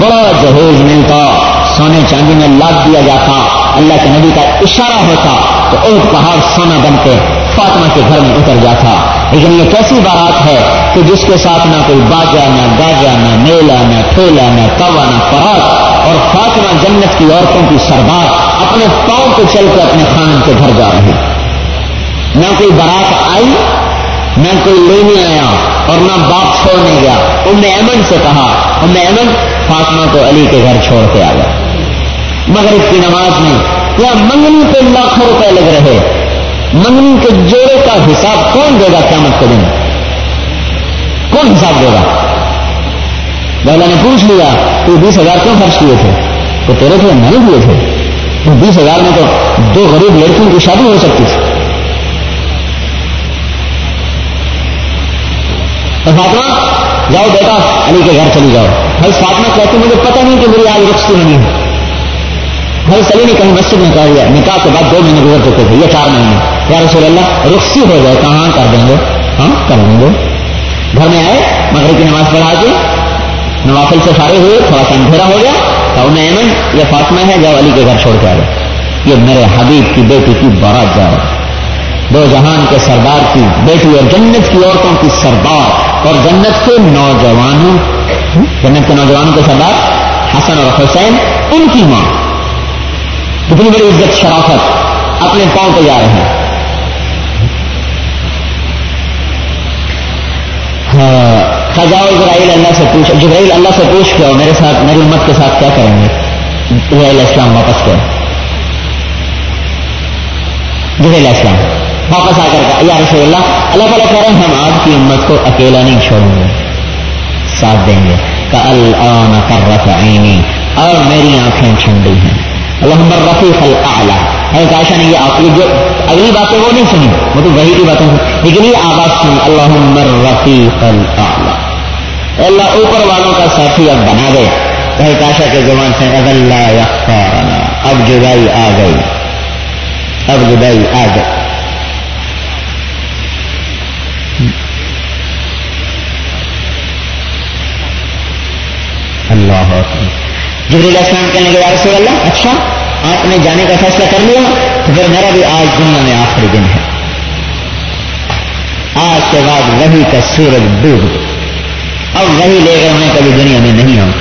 بڑا جہیز ملتا، سونے چاندی میں لاد دیا جاتا، اللہ کے نبی کا اشارہ ہوتا تو ایک پہاڑ سونا بن کے فاطمہ کے گھر میں اتر جاتا۔ لیکن یہ کیسی بارات ہے کہ جس کے ساتھ نہ کوئی باجا، نہ گاجا، نہ میلا، نہ ٹھیلا نہ کوا نہ پراٹ اور فاطمہ جنت کی عورتوں کی سردار اپنے پاؤں پہ چل کے اپنے خان کے گھر جا رہی نہ کوئی بارات آئی، نہ کوئی لینے آیا اور نہ باپ چھوڑنے گیا۔ ام ایمن سے کہا، ام ایمن، فاطمہ کو علی کے گھر چھوڑ کے آ گیا۔ مغرب کی نماز میں یا منگنی پہ لاکھوں روپے لگ رہے؟ منگنی کے جوڑے کا حساب کون دے گا قیامت کے دن؟ کون حساب دے گا؟ مولا نے پوچھ لیا، تو بیس ہزار کیوں خرچ کیے تھے؟ تو تیرے تھے نہیں دیے تھے؟ تو بیس ہزار میں تو دو غریب لڑکیوں کی شادی ہو سکتی تھی۔ تو فاطمہ، جاؤ بیٹا، علی کے گھر چلی جاؤ۔ بھائی فاطمہ کہتی مجھے پتہ نہیں کہ میری آج رخصتی نہیں ہے۔ بھائی سلی نے کہیں مسجد میں کہا دیا نکاح کے بعد دو مہینے گزر چکے تھے، یہ چار مہینے۔ یا رسول اللہ، رخصی ہو جائے کہاں کر دیں گے؟ ہاں کر دیں گے۔ گھر میں آئے، مغرب کی نماز پڑھا کے نوافل سے سارے ہوئے، تھوڑا سا اندھیرا ہو گیا۔ تو انہیں ایمن، یہ فاطمہ ہے جب علی کے گھر چھوڑ کے آ گئے یہ میرے حبیب کی بیٹی کی بارات جائے دو جہان کے سردار کی بیٹی اور جنت کی عورتوں کی سردار اور جنت کے نوجوانوں۔ جنت کے نوجوانوں کے سردار حسن اور حسین، ان کی ماں۔ کتنی بڑی عزت، شرافت اپنے پاؤں پہ جا رہے ہیں خجاؤ اسرائیل اللہ سے پوچھ جبرائیل اللہ سے پوچھ کے میرے ساتھ میری امت کے ساتھ کیا کریں گے؟ اسرائیل اسلام واپس کریں جبرائیل اسلام واپس آ کر یا رسول اللہ اللہ تعالیٰ کہہ رہے ہیں، ہم آپ کی امت کو اکیلا نہیں چھوڑیں گے۔ ساتھ دیں گے۔ کل کر رکھ اور میری آنکھیں ٹھنڈی ہیں۔ اللہ رفیق العلیٰ حضرت عائشہ نے یہ آپ جو اگلی باتیں وہ نہیں سنی، وہ تو وہی کی باتیں لیکن یہ آواز سنی اللہ رفیق اللہ، اوپر والوں کا ساتھی اب بنا دے۔ حضرت عائشہ کے زبان سے اب اللہ اب جدائی آ گئی۔ اب جدائی آ گئی۔ اللہ حافظ جبریل اسلام کہنے کے رسول اللہ اچھا آپ نے جانے کا فیصلہ کر لیا تو پھر میرا بھی آج دنیا میں آخری دن ہے۔ آج کے بعد وہی کا سورج ڈوب، اب وہی لے کر میں کبھی دنیا میں نہیں آؤں۔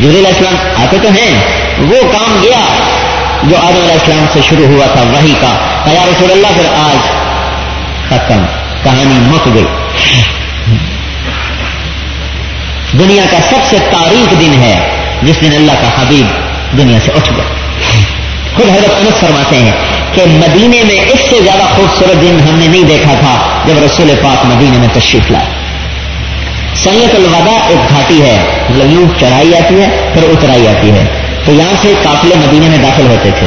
جبریل اسلام آتے تو ہیں، وہ کام گیا جو آدم علیہ السلام سے شروع ہوا تھا، وہی کا۔ یا رسول اللہ، پھر آج ختم، کہانی مک گئی۔ دنیا کا سب سے تاریخ دن ہے۔ جس دن اللہ کا حبیب دنیا سے اٹھ گیا۔ خود حضرت انس فرماتے ہیں کہ مدینے میں اس سے زیادہ خوبصورت دن ہم نے نہیں دیکھا تھا جب رسول پاک مدینے میں تشریف لائے۔ سید الوداع ایک گھاٹی ہے مطلب یوں چڑھائی آتی ہے، پھر اترائی آتی ہے۔ تو یہاں سے قافلے مدینے میں داخل ہوتے تھے۔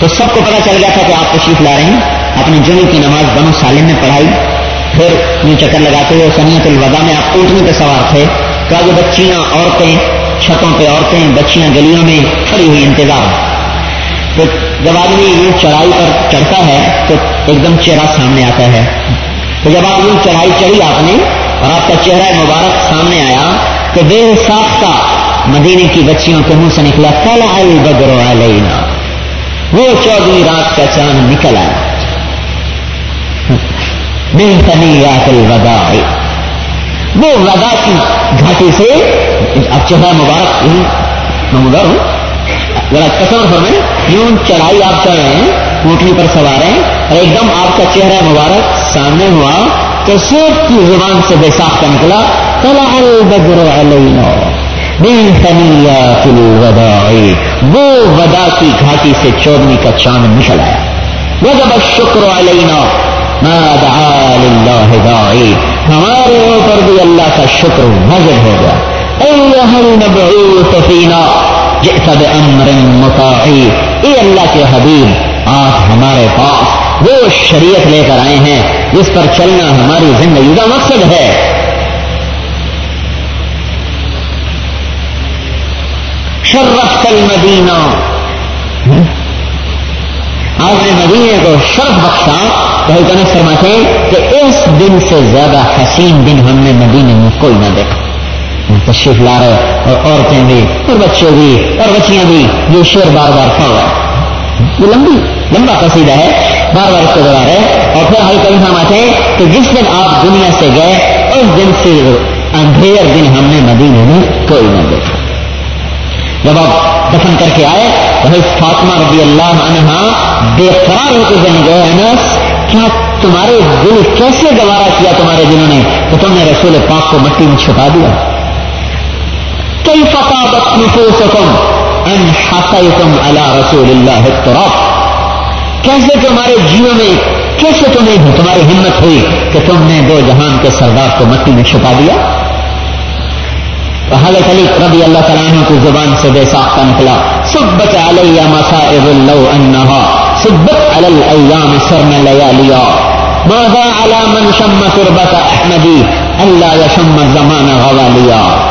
تو سب کو پتا چل گیا تھا کہ آپ تشریف لا رہے ہیں۔ اپنی جنو کی نماز بنو سالم میں پڑھائی۔ پھر یوں چکر لگاتے ہوئے سنیت الوداع میں آپ اونٹنی پہ سوار تھے۔ تو آگے بچیاں، عورتیں چھتوں پہ عورتیں بچیاں گلیوں میں کھڑی ہوئی انتظار۔ تو جب آدمی یوں چڑھائی پر چڑھتا ہے تو ایک دم چہرہ سامنے آتا ہے۔ تو جب آپ یوں چڑھائی چڑھی آپ نے اور آپ کا چہرہ مبارک سامنے آیا تو بے ساختہ مدینے کی بچیوں کے منہ سے نکلا کل آئی بدرو علینا. وہ چودہ رات کا چاند نکل آیا۔ (laughs) بے تنیات الوداع۔ وہ ودا کی گھاٹی سے اب چہرہ مبارک یوں نمودار ہوں۔ ذرا تصور فرمائیں، یوں چڑھائی آپ چڑھ رہے ہیں، اونٹنی پر سوار ہیں اور ایک دم آپ کا چہرہ مبارک سامنے ہوا تو سب کی زبان سے بے ساختہ نکلا تلا البدر علینا وہ ودا کی گھاٹی سے چودنی کا چاند نکل آیا۔ وجب شکر علینا ہمارے اوپر بھی اللہ کا شکر واجب ہو گیا۔ امر اے اللہ کے حبیب، آپ ہمارے پاس وہ شریعت لے کر آئے ہیں جس پر چلنا ہماری زندگی کا مقصد ہے۔ شرف المدینہ۔ آپ نے مدینے کو شرف بخشا۔ تو فرماتے ہیں کہ اس دن سے زیادہ حسین دن ہم نے مدینے میں کوئی نہ دیکھا۔ تشریف لا رہے اور عورتیں بھی، اور بچے بھی، اور بچیاں بھی یہ شیر بار بار پڑھ رہے یہ لمبی، لمبا قصیدہ ہے۔ بار بار اس کو دوڑا رہے اور پھر ہر کئی فرماتے ہیں کہ جس دن آپ دنیا سے گئے، اس دن سے اندھیر دن ہم نے مدینے میں کوئی نہ دیکھا۔ جب آپ دفن کر کے آئے تو فاطمہ رضی اللہ عنہ بے قرار ہوتے ہوئے گئے انس، کیا تمہارے دل کیسے گوارا کیا تمہارے دلوں نے تو تم نے رسول پاک کو مٹی میں چھپا دیا؟ کئی فتح نفوسکم ان حسیتم علی رسول اللہ التراب کیسے تمہارے جیو میں کیسے تمہیں تمہاری ہمت ہوئی کہ تم نے دو جہان کے سردار کو مٹی میں چھپا دیا؟ حضرت علی رضی اللہ تعالیٰ عنہ کی زبان سے بے ساختہ نکلا، سبت علیہ مسائب اللو انہا، سبت علی الایام سرن لیالیا، ماذا علی من شم تربت احمدی اللہ یشم زمان غوالیا.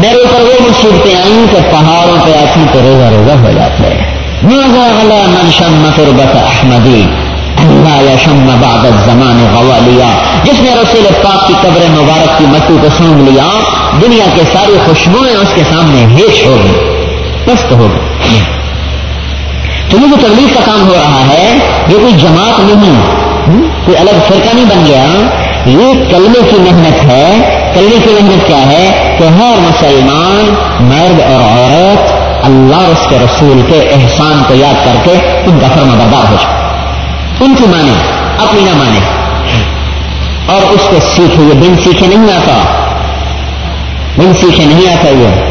میرے اوپر وہ مصیبتیں آئیں کہ پہاڑوں پہ آتی تو روزہ روزہ ہو جاتے ماذا من شم تربت احمدی؟ شم بعد زمان غوالیا۔ جس نے رسول پاک کی قبر مبارک کی مٹی کو سونگ لیا، دنیا کے ساری خوشبوئیں اس کے سامنے ہیش ہو گئی پست ہو گئی۔ یہ جو تبلیغ کا کام ہو رہا ہے، یہ کوئی جماعت نہیں۔ کوئی الگ فرقہ نہیں بن گیا۔ یہ کلمے کی محنت ہے۔ کلمے کی محنت کیا ہے کہ ہر مسلمان مرد اور عورت اللہ اس کے رسول کے احسان کو یاد کر کے ان کا فرما بردار ہو جائے۔ ان کی مانے، اپنی نہ مانے۔ اور اس کو سیکھے یہ بن سیکھے نہیں آتا۔ بن سیکھے نہیں آتا یہ۔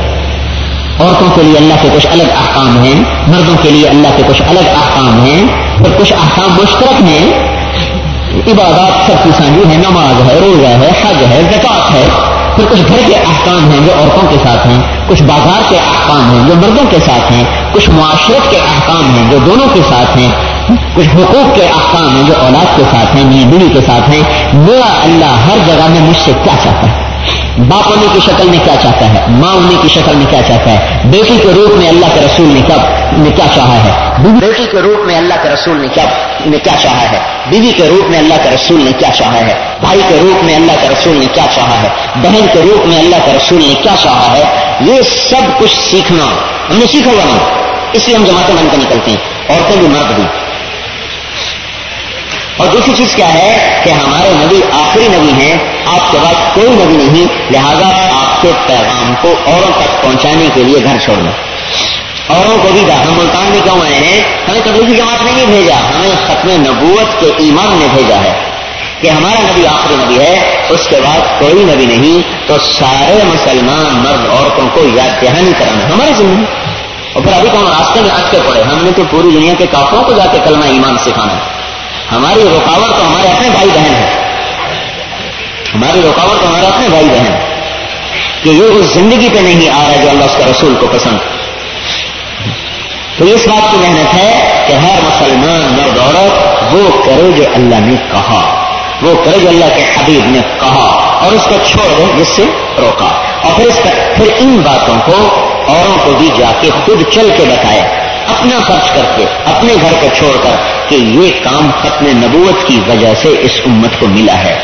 عورتوں کے لیے اللہ کے کچھ الگ احکام ہیں، مردوں کے لیے اللہ کے کچھ الگ احکام ہیں، اور کچھ احکام مشترک ہیں۔ عبادات سب کی سانگی ہے نماز ہے، روزہ ہے، حج ہے زکات ہے۔ پھر کچھ گھر کے احکام ہیں جو عورتوں کے ساتھ ہیں، کچھ بازار کے احکام ہیں جو مردوں کے ساتھ ہیں، کچھ معاشرت کے احکام ہیں جو دونوں کے ساتھ ہیں۔ کچھ حقوق کے احکام ہیں جو اولاد کے ساتھ ہیں میاں بیوی کے ساتھ ہیں۔ میرا اللہ ہر جگہ میں مجھ سے کیا چاہتا ہے؟ باپ ہونے کی شکل میں کیا چاہتا ہے؟ ماں ہونے کی شکل میں کیا چاہتا ہے؟ بیٹی کے روپ میں اللہ کے رسول نے کیا نے کیا چاہا ہے؟ بیٹی کے روپ میں اللہ کے رسول نے کیا نے کیا چاہا ہے؟ بیوی کے روپ میں اللہ کے رسول نے کیا چاہا ہے؟ بھائی کے روپ میں اللہ کے رسول نے کیا چاہا ہے؟ بہن کے روپ میں اللہ کے رسول نے کیا چاہا ہے؟ یہ سب کچھ سیکھنا ہم نے سیکھا ہوا نہیں اس لیے ہم جماعتیں بن کے نکلتے ہیں۔ عورتیں بھی مرد بھی اور دوسری چیز کیا ہے کہ ہمارے نبی آخری نبی ہیں، آپ کے بعد کوئی نبی نہیں، لہذا آپ کے پیغام کو اوروں تک پہنچانے کے لیے گھر چھوڑنا اوروں کو بھی ہم ملتان میں کیوں آئے ہیں؟ ہمیں تبلیغی جماعت نے نہیں بھیجا، ہمیں ختم نبوت کے ایمان نے بھیجا ہے۔ کہ ہمارا نبی آخری نبی ہے، اس کے بعد کوئی نبی نہیں، تو سارے مسلمان مرد عورتوں کو یاد دہانی کرانا ہمارے ذمہ اور پھر ابھی کون راستے میں اٹکے پڑے؟ ہم نے تو پوری دنیا کے کافروں کو جا کے کلمہ ایمان سکھانا ہے۔ ہماری رکاوٹ تو ہمارے اپنے بھائی بہن ہے ہماری رکاوٹ تو ہمارے اپنے بھائی بہن کہ یہ اس زندگی پہ نہیں آ رہا جو اللہ اس کے رسول کو پسند۔ تو اس بات کی محنت ہے کہ ہر مسلمان مرد عورت وہ کرے جو اللہ نے کہا۔ وہ کرے جو اللہ کے حبیب نے کہا۔ اور اس کو چھوڑ دے جس سے روکا۔ اور پھر اس کا پھر ان باتوں کو اوروں کو بھی جا کے خود چل کے بتائے اپنا خرچ کر کے، اپنے گھر کو چھوڑ کر کہ یہ کام ختم نبوت کی وجہ سے اس امت کو ملا ہے۔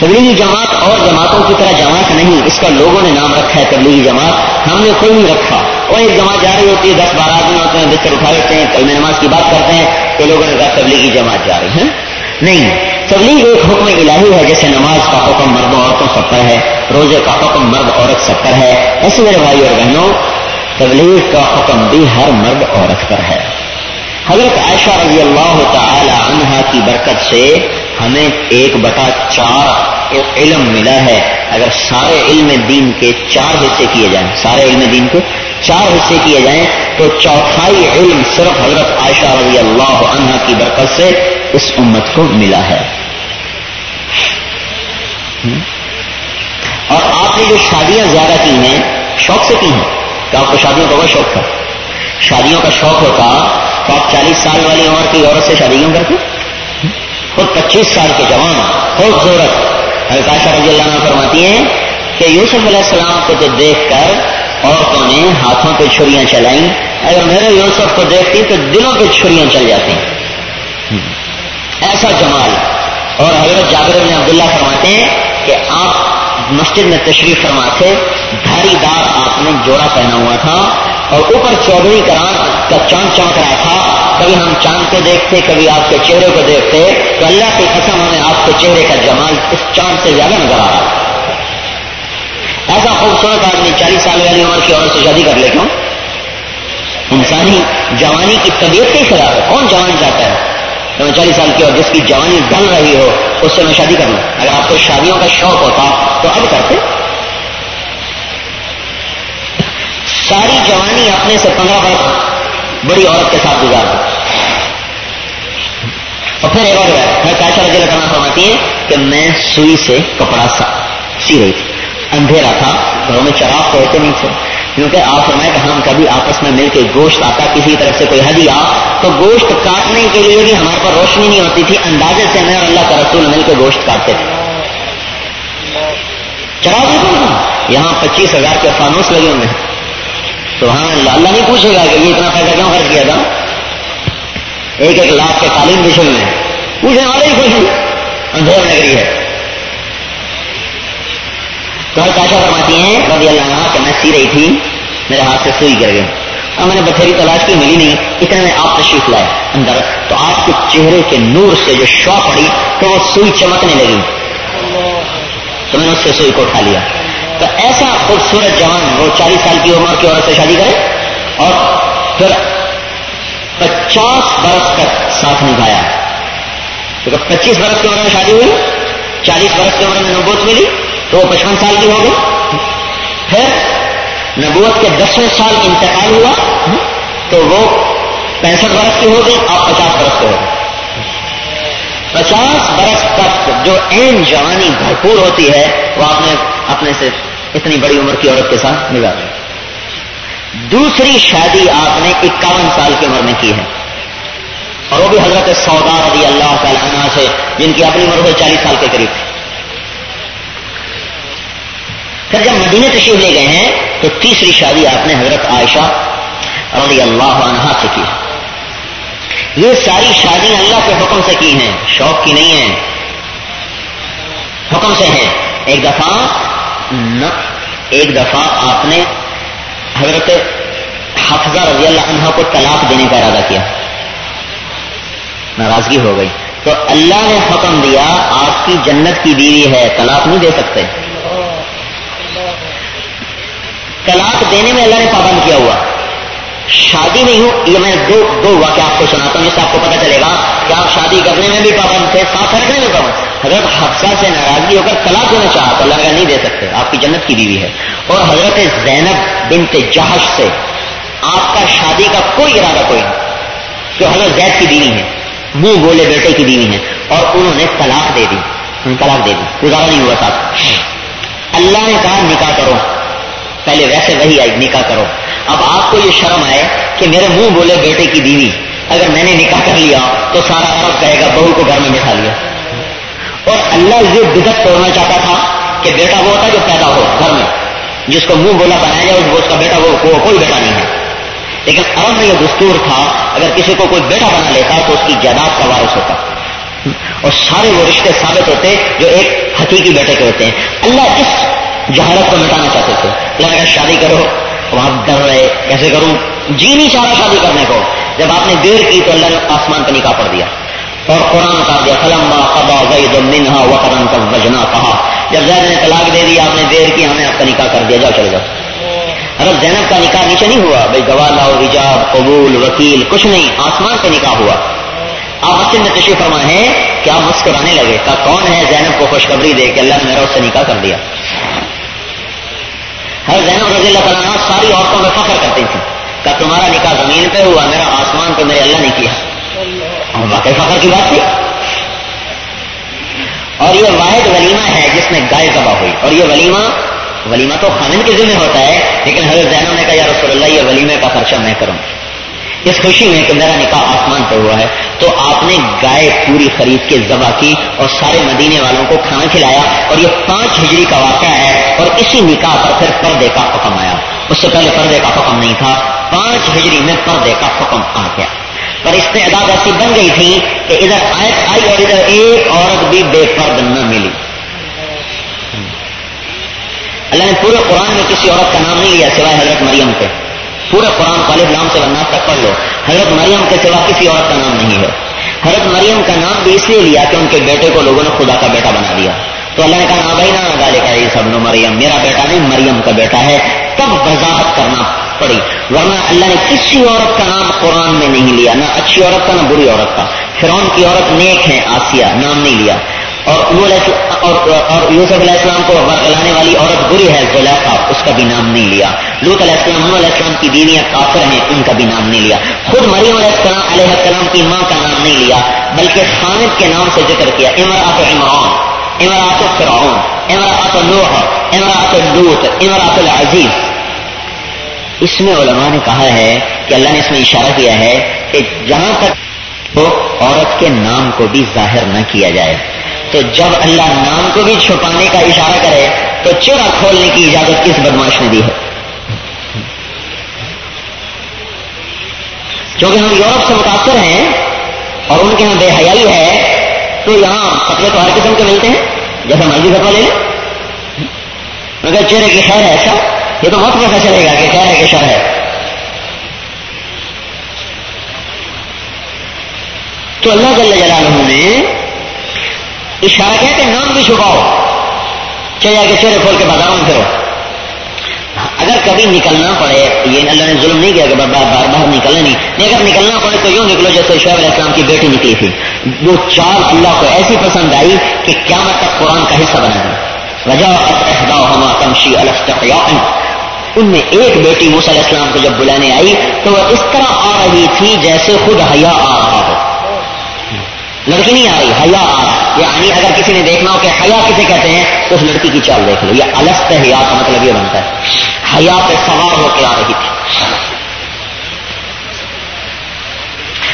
تبلیغی جماعت اور جماعتوں کی طرح جماعت نہیں، اس کا لوگوں نے نام رکھا ہے تبلیغی جماعت۔ ہم نے کوئی نہیں رکھا۔ وہ ایک جماعت جا رہی ہوتی ہے، دس بارہ آدمی ہوتے ہیں، بستر اٹھا لیتے ہیں کل میں نماز کی بات کرتے ہیں، تو لوگوں نے کہا تبلیغی جماعت جا رہی ہے۔ نہیں، تبلیغ ایک حکم الہی ہے، جیسے نماز کا حکم مرد عورتوں سب پر ہے، روزے کا حکم مرد عورت سب پر ہے۔ ایسے میرے بھائی اور بہنوں تبلیغ کا حکم بھی ہر مرد عورت پر ہے۔ حضرت عائشہ رضی اللہ تعالی عنہا کی برکت سے ہمیں ایک بٹا چار علم ملا ہے۔ اگر سارے علم دین کے چار حصے کیے جائیں، سارے علم دین کے چار حصے کیے جائیں، تو چوتھائی علم صرف حضرت عائشہ رضی اللہ عنہا کی برکت سے اس امت کو ملا ہے۔ اور آپ نے جو شادیاں زیادہ کی ہیں، شوق سے کی ہیں؟ کہ آپ کو شادیوں کا بہت شوق تھا۔ شادیوں کا شوق ہوتا تو آپ چالیس سال والی عمر کی عورت سے شادی کیوں کرتے؟ خود پچیس سال کے جوان، خوب ضرورت الکاشا رضی اللہ عنہ فرماتی ہیں کہ یوسف علیہ السلام کو تو دیکھ کر عورتوں نے ہاتھوں پہ چھریاں چلائیں۔ اگر میرے یوسف کو دیکھتی تو دلوں پہ چھریاں چل جاتی۔ ایسا جمال۔ اور حضرت جابر بن عبداللہ فرماتے ہیں کہ آپ مسجد میں تشریف فرما تھے دھاری دار آپ نے جوڑا پہنا ہوا تھا اور اوپر چودھری کران کا چاند چمک رہا تھا۔ کبھی ہم چاند کو دیکھتے، کبھی آپ کے چہرے کو دیکھتے۔ تو اللہ کی قسم ہمیں آپ کے چہرے کا جمال اس چاند سے زیادہ نظر آ رہا ایسا خوبصورت آدمی چالیس سال والی عمر کی عورت سے شادی کر لے کیوں؟ انسانی جوانی کی طبیعت ہی خراب ہے؟ کون جوان چاہتا ہے؟ چالیس سال کی اور جس کی جوانی ڈل رہی ہو، اس سے میں شادی کر لوں اگر آپ کو شادیوں کا شوق ہوتا تو اب کرتے۔ ساری جوانی اپنے سے پندرہ برس بڑی عورت کے ساتھ گزار دو اور پھر ایک اور میں کاشا رضی کرنا فرماتی ہے کہ میں سوئی سے کپڑا سا سی رہی تھی۔ اندھیرا تھا، گھروں میں چراغ تو ہوتے نہیں تھے۔ کیونکہ آپ فرمائے کہ ہم کبھی آپس میں مل کے گوشت آتا کسی طرف سے کوئی ہدیہ، تو گوشت کاٹنے کے لیے بھی ہمارے پر روشنی نہیں ہوتی تھی، اندازے سے میں اور اللہ کا رسول مل کے گوشت کاٹتے تھے۔ چراغ نہیں یہاں پچیس ہزار کے فانوس لگے ہوئے ہیں۔ تو ہاں اللہ نہیں پوچھے گا کہ یہ اتنا پیسہ کیوں خرچ کیا تھا؟ ایک ایک لاکھ کے تعلیم بچے ہوئے پوچھنے والے ہی خوشی اندھیر نگری ہے۔ تو کاشا فرماتی ہیں، رضی اللہ عنہ، کہ میں سی رہی تھی، میرے ہاتھ سے سوئی گر گئی۔ اب میں نے بتھیری تلاش کی، ملی نہیں اتنے میں آپ تشریف لائے اندر۔ تو آپ کے چہرے کے نور سے جو شوا پڑی، تو وہ سوئی چمکنے لگی۔ تو میں نے اس سے سوئی کو اٹھا لیا۔ تو ایسا خوبصورت جوان، وہ چالیس سال کی عمر کی عورت سے شادی کرے، اور پھر پچاس برس تک ساتھ نبھایا کیونکہ پچیس برس کی عمر میں شادی ہوئی، چالیس برس کی عمر میں نبوت ملی تو وہ پچپن سال کی ہو گئی پھر نبوت کے دسویں سال انتقال ہوا، تو وہ پینسٹھ برس کی ہو گئی آپ پچاس برس کے ہو گئے پچاس برس تک جو این جوانی بھرپور ہوتی ہے، وہ آپ نے اپنے سے اتنی بڑی عمر کی عورت کے ساتھ نگا دوسری شادی آپ نے اکاون سال کی عمر میں کی ہے۔ اور وہ بھی حضرت سودا رضی اللہ تعالیٰ عنہ سے، جن کی اپنی عمر چالیس سال کے قریب تھی۔ پھر جب مدینے تشریف لے گئے ہیں، تو تیسری شادی آپ نے حضرت عائشہ رضی اللہ عنہ سے کی۔ یہ ساری شادی اللہ کے حکم سے کی ہیں، شوق کی نہیں ہیں۔ حکم سے ہیں۔ ایک دفعہ ایک دفعہ آپ نے حضرت حفظہ رضی اللہ عنہ کو طلاق دینے کا ارادہ کیا۔ ناراضگی ہو گئی۔ تو اللہ نے حکم دیا، آپ کی جنت کی بیوی ہے، طلاق نہیں دے سکتے۔ طلاق دینے میں اللہ نے پابند کیا ہوا۔ شادی میں ہوں یہ میں دو دو واقع آپ کو سناتا ہوں جس سے آپ کو پتا چلے گا کہ آپ شادی کرنے میں بھی پابند تھے، ساتھ رکھنے میں پابند حضرت حفصہ سے ناراضگی ہو کر طلاق دینا چاہا تو اللہ کا نہیں دے سکتے، آپ کی جنت کی بیوی ہے۔ اور حضرت زینب بنت جہش سے آپ کا شادی کا کوئی ارادہ کوئی نہیں۔ کہ حضرت زید کی بیوی ہے، منہ بولے بیٹے کی بیوی ہے، اور انہوں نے طلاق دے دی۔ طلاق دے دی، گزارا نہیں ہوا ساتھ۔ اللہ نے کہا، نکاح کرو۔ پہلے ویسے وہی آئی، نکاح کرو۔ اب آپ کو یہ شرم آئے کہ میرے منہ بولے بیٹے کی بیوی۔ اگر میں نے نکاح کر لیا تو سارا عرب کہے گا، بہو کو گھر میں بٹھا لیا۔ اور اللہ یہ بدت توڑنا چاہتا تھا کہ بیٹا وہ ہوتا جو پیدا ہو گھر میں، جس کو منہ بولا بنایا جائے اس کا بیٹا، وہ کوئی بیٹا نہیں ہے۔ لیکن عرب میں یہ دستور تھا، اگر کسی کو کوئی بیٹا بنا لیتا تو اس کی جائیداد کا وارث ہوتا۔ اور سارے وہ رشتے ثابت ہوتے جو ایک حقیقی بیٹے کے ہوتے ہیں۔ اللہ اس جہالت کو مٹانا چاہتے تھے۔ اللہ نے شادی کرو۔ آپ ڈر رہے کیسے کروں؟ جی نہیں چاہ رہا شادی کرنے کو۔ جب آپ نے دیر کی تو اللہ نے آسمان پہ نکاح پڑ دیا۔ اور قرآن اتار دیا فلم قبا منہا و کا وجنا کہا جب زید نے طلاق دے دیا آپ نے دیر کی، ہمیں آپ کا نکاح کر دیا۔ جاؤ چلے جاؤ۔ ارب زینب کا نکاح نیچے نہیں ہوا۔ بھائی گواہ لاؤ رجاب قبول، وکیل، کچھ نہیں، آسمان پہ نکاح ہوا۔ آپ مسجد میں تشریف فرما ہے کہ آپ مسکرانے لگے۔ کہ کون ہے زینب کو خوشخبری دے کہ اللہ نے میرا اس سے نکاح کر دیا؟ ہر زینب رضی اللہ تعالیٰ ساری عورتوں میں فخر کرتی تھی کہ تمہارا نکاح زمین پہ ہوا، میرا آسمان پہ میرے اللہ نے کیا۔ اور واقعی فخر کی بات تھی۔ اور یہ واحد ولیمہ ہے جس میں گائے ذبح ہوئی۔ اور یہ ولیمہ ولیمہ تو خامن کے ذمہ ہوتا ہے، لیکن حضرت زینب نے کہا، یا رسول اللہ، یہ ولیمے کا خرچہ میں کروں۔ اس خوشی میں کہ میرا نکاح آسمان پہ ہوا ہے۔ تو آپ نے گائے پوری خرید کے ذبح کی اور سارے مدینے والوں کو کھانا کھلایا اور یہ پانچ ہجری کا واقعہ ہے اور اسی نکاح پر پھر پردے کا حکم آیا۔ اس سے پہلے پردے کا حکم نہیں تھا۔ پانچ ہجری میں پردے کا حکم آ گیا۔ پر اس میں ادا ایسی بن گئی تھی کہ ادھر آیت آئی اور ادھر ایک عورت بھی بے پرد نہ ملی۔ اللہ نے پورے قرآن میں کسی عورت کا نام نہیں لیا سوائے حضرت مریم کے۔ پورے قرآن طالب نام سے بننا تک پڑھ لو۔ حضرت مریم کے سوا کسی عورت کا نام نہیں ہے۔ حضرت مریم کا نام بھی اس لیے لیا کہ ان کے بیٹے کو لوگوں نے خدا کا بیٹا بنا دیا۔ تو اللہ نے کہا ہاں بھائی نا گالے کا یہ سب مریم۔ میرا بیٹا نہیں، مریم کا بیٹا ہے۔ تب وضاحت کرنا پڑی۔ ورنہ اللہ نے کسی عورت کا نام قرآن میں نہیں لیا، نہ اچھی عورت کا، نہ بری عورت کا۔ فرون کی عورت نیک ہے، آسیہ، نام نہیں لیا۔ اور اور یوسف علیہ السلام کو لانے والی عورت بری ہے، زلیخا، اس کا بھی نام نہیں لیا۔ لوت علیہ السلام علیہ السلام کی بیویاں کافر ہیں، ان کا بھی نام نہیں لیا۔ خود مریم علیہ السلام علیہ السلام کی ماں کا نام نہیں لیا، بلکہ خالد کے نام سے ذکر کیا۔ امراط عمران امراط فرعون امراط نوح امراط لوت امراط العزیز۔ اس میں علماء نے کہا ہے کہ اللہ نے اس میں اشارہ کیا ہے کہ جہاں تک تو عورت کے نام کو بھی ظاہر نہ کیا جائے۔ تو جب اللہ نام کو بھی چھپانے کا اشارہ کرے تو چورا کھولنے کی اجازت کس بدماش نے دی ہے۔ کیونکہ ہم یورپ سے متاثر ہیں اور ان کے یہاں بے حیائی ہے، تو یہاں کپڑے تو ہر قسم کے ملتے ہیں؟ جیسے مرضی کپڑا لے لیں۔ مگر چہرے کی خیر ہے ایسا؟ یہ تو وقت پیسہ چلے گا کہ خیر ہے کہ شر ہے۔ تو اللہ جل جلالہ نے اشارہ کیا کہ نام بھی چھپاؤ۔ چاہیے کہ چہرے کھول کے بازاروں میں پھرو۔ اگر کبھی نکلنا پڑے، یہ اللہ نے ظلم نہیں کیا کہ بار بار باہر نکلنا نہیں۔ نہیں، اگر نکلنا پڑے تو یوں نکلو جیسے شعیب علیہ السلام کی بیٹی نکلی تھی۔ وہ چال اللہ کو ایسی پسند آئی کہ کیا تک قرآن کا حصہ بنا دی وجہ تمشی ان میں ایک بیٹی علیہ السلام کو جب بلانے آئی تو وہ اس طرح آ رہی تھی جیسے خود حیا آ رہا ہو۔ لڑکی نہیں آ رہی حیا آ رہا۔ یعنی اگر کسی نے دیکھنا ہو کہ حیا کسے کہتے ہیں، تو اس لڑکی کی چال دیکھ لو۔ یہ السط حیا کا مطلب یہ بنتا ہے۔ حیا پہ سوار ہو کے آ رہی تھی۔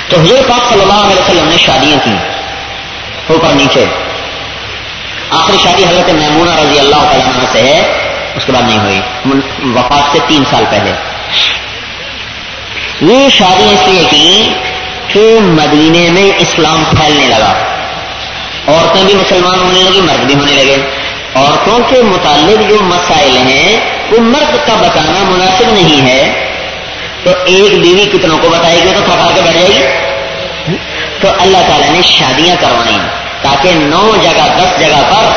تو حضور پاک صلی اللہ علیہ وسلم نے شادیاں کی اوپر نیچے۔ آخری شادی حضرت محمونہ رضی اللہ تعالیٰ سے ہے، اس کے بعد نہیں ہوئی۔ وفات سے تین سال پہلے۔ یہ شادی اس لیے کی کہ مدینے میں اسلام پھیلنے لگا۔ عورتیں بھی مسلمان ہونے لگی مرد بھی ہونے لگے۔ عورتوں کے متعلق جو مسائل ہیں، وہ مرد کا بتانا مناسب نہیں ہے۔ تو ایک بیوی کتنوں کو بتائے گی؟ تو تھپا کے بیٹھ جائے گی۔ تو اللہ تعالیٰ نے شادیاں کروائیں تاکہ نو جگہ، دس جگہ پر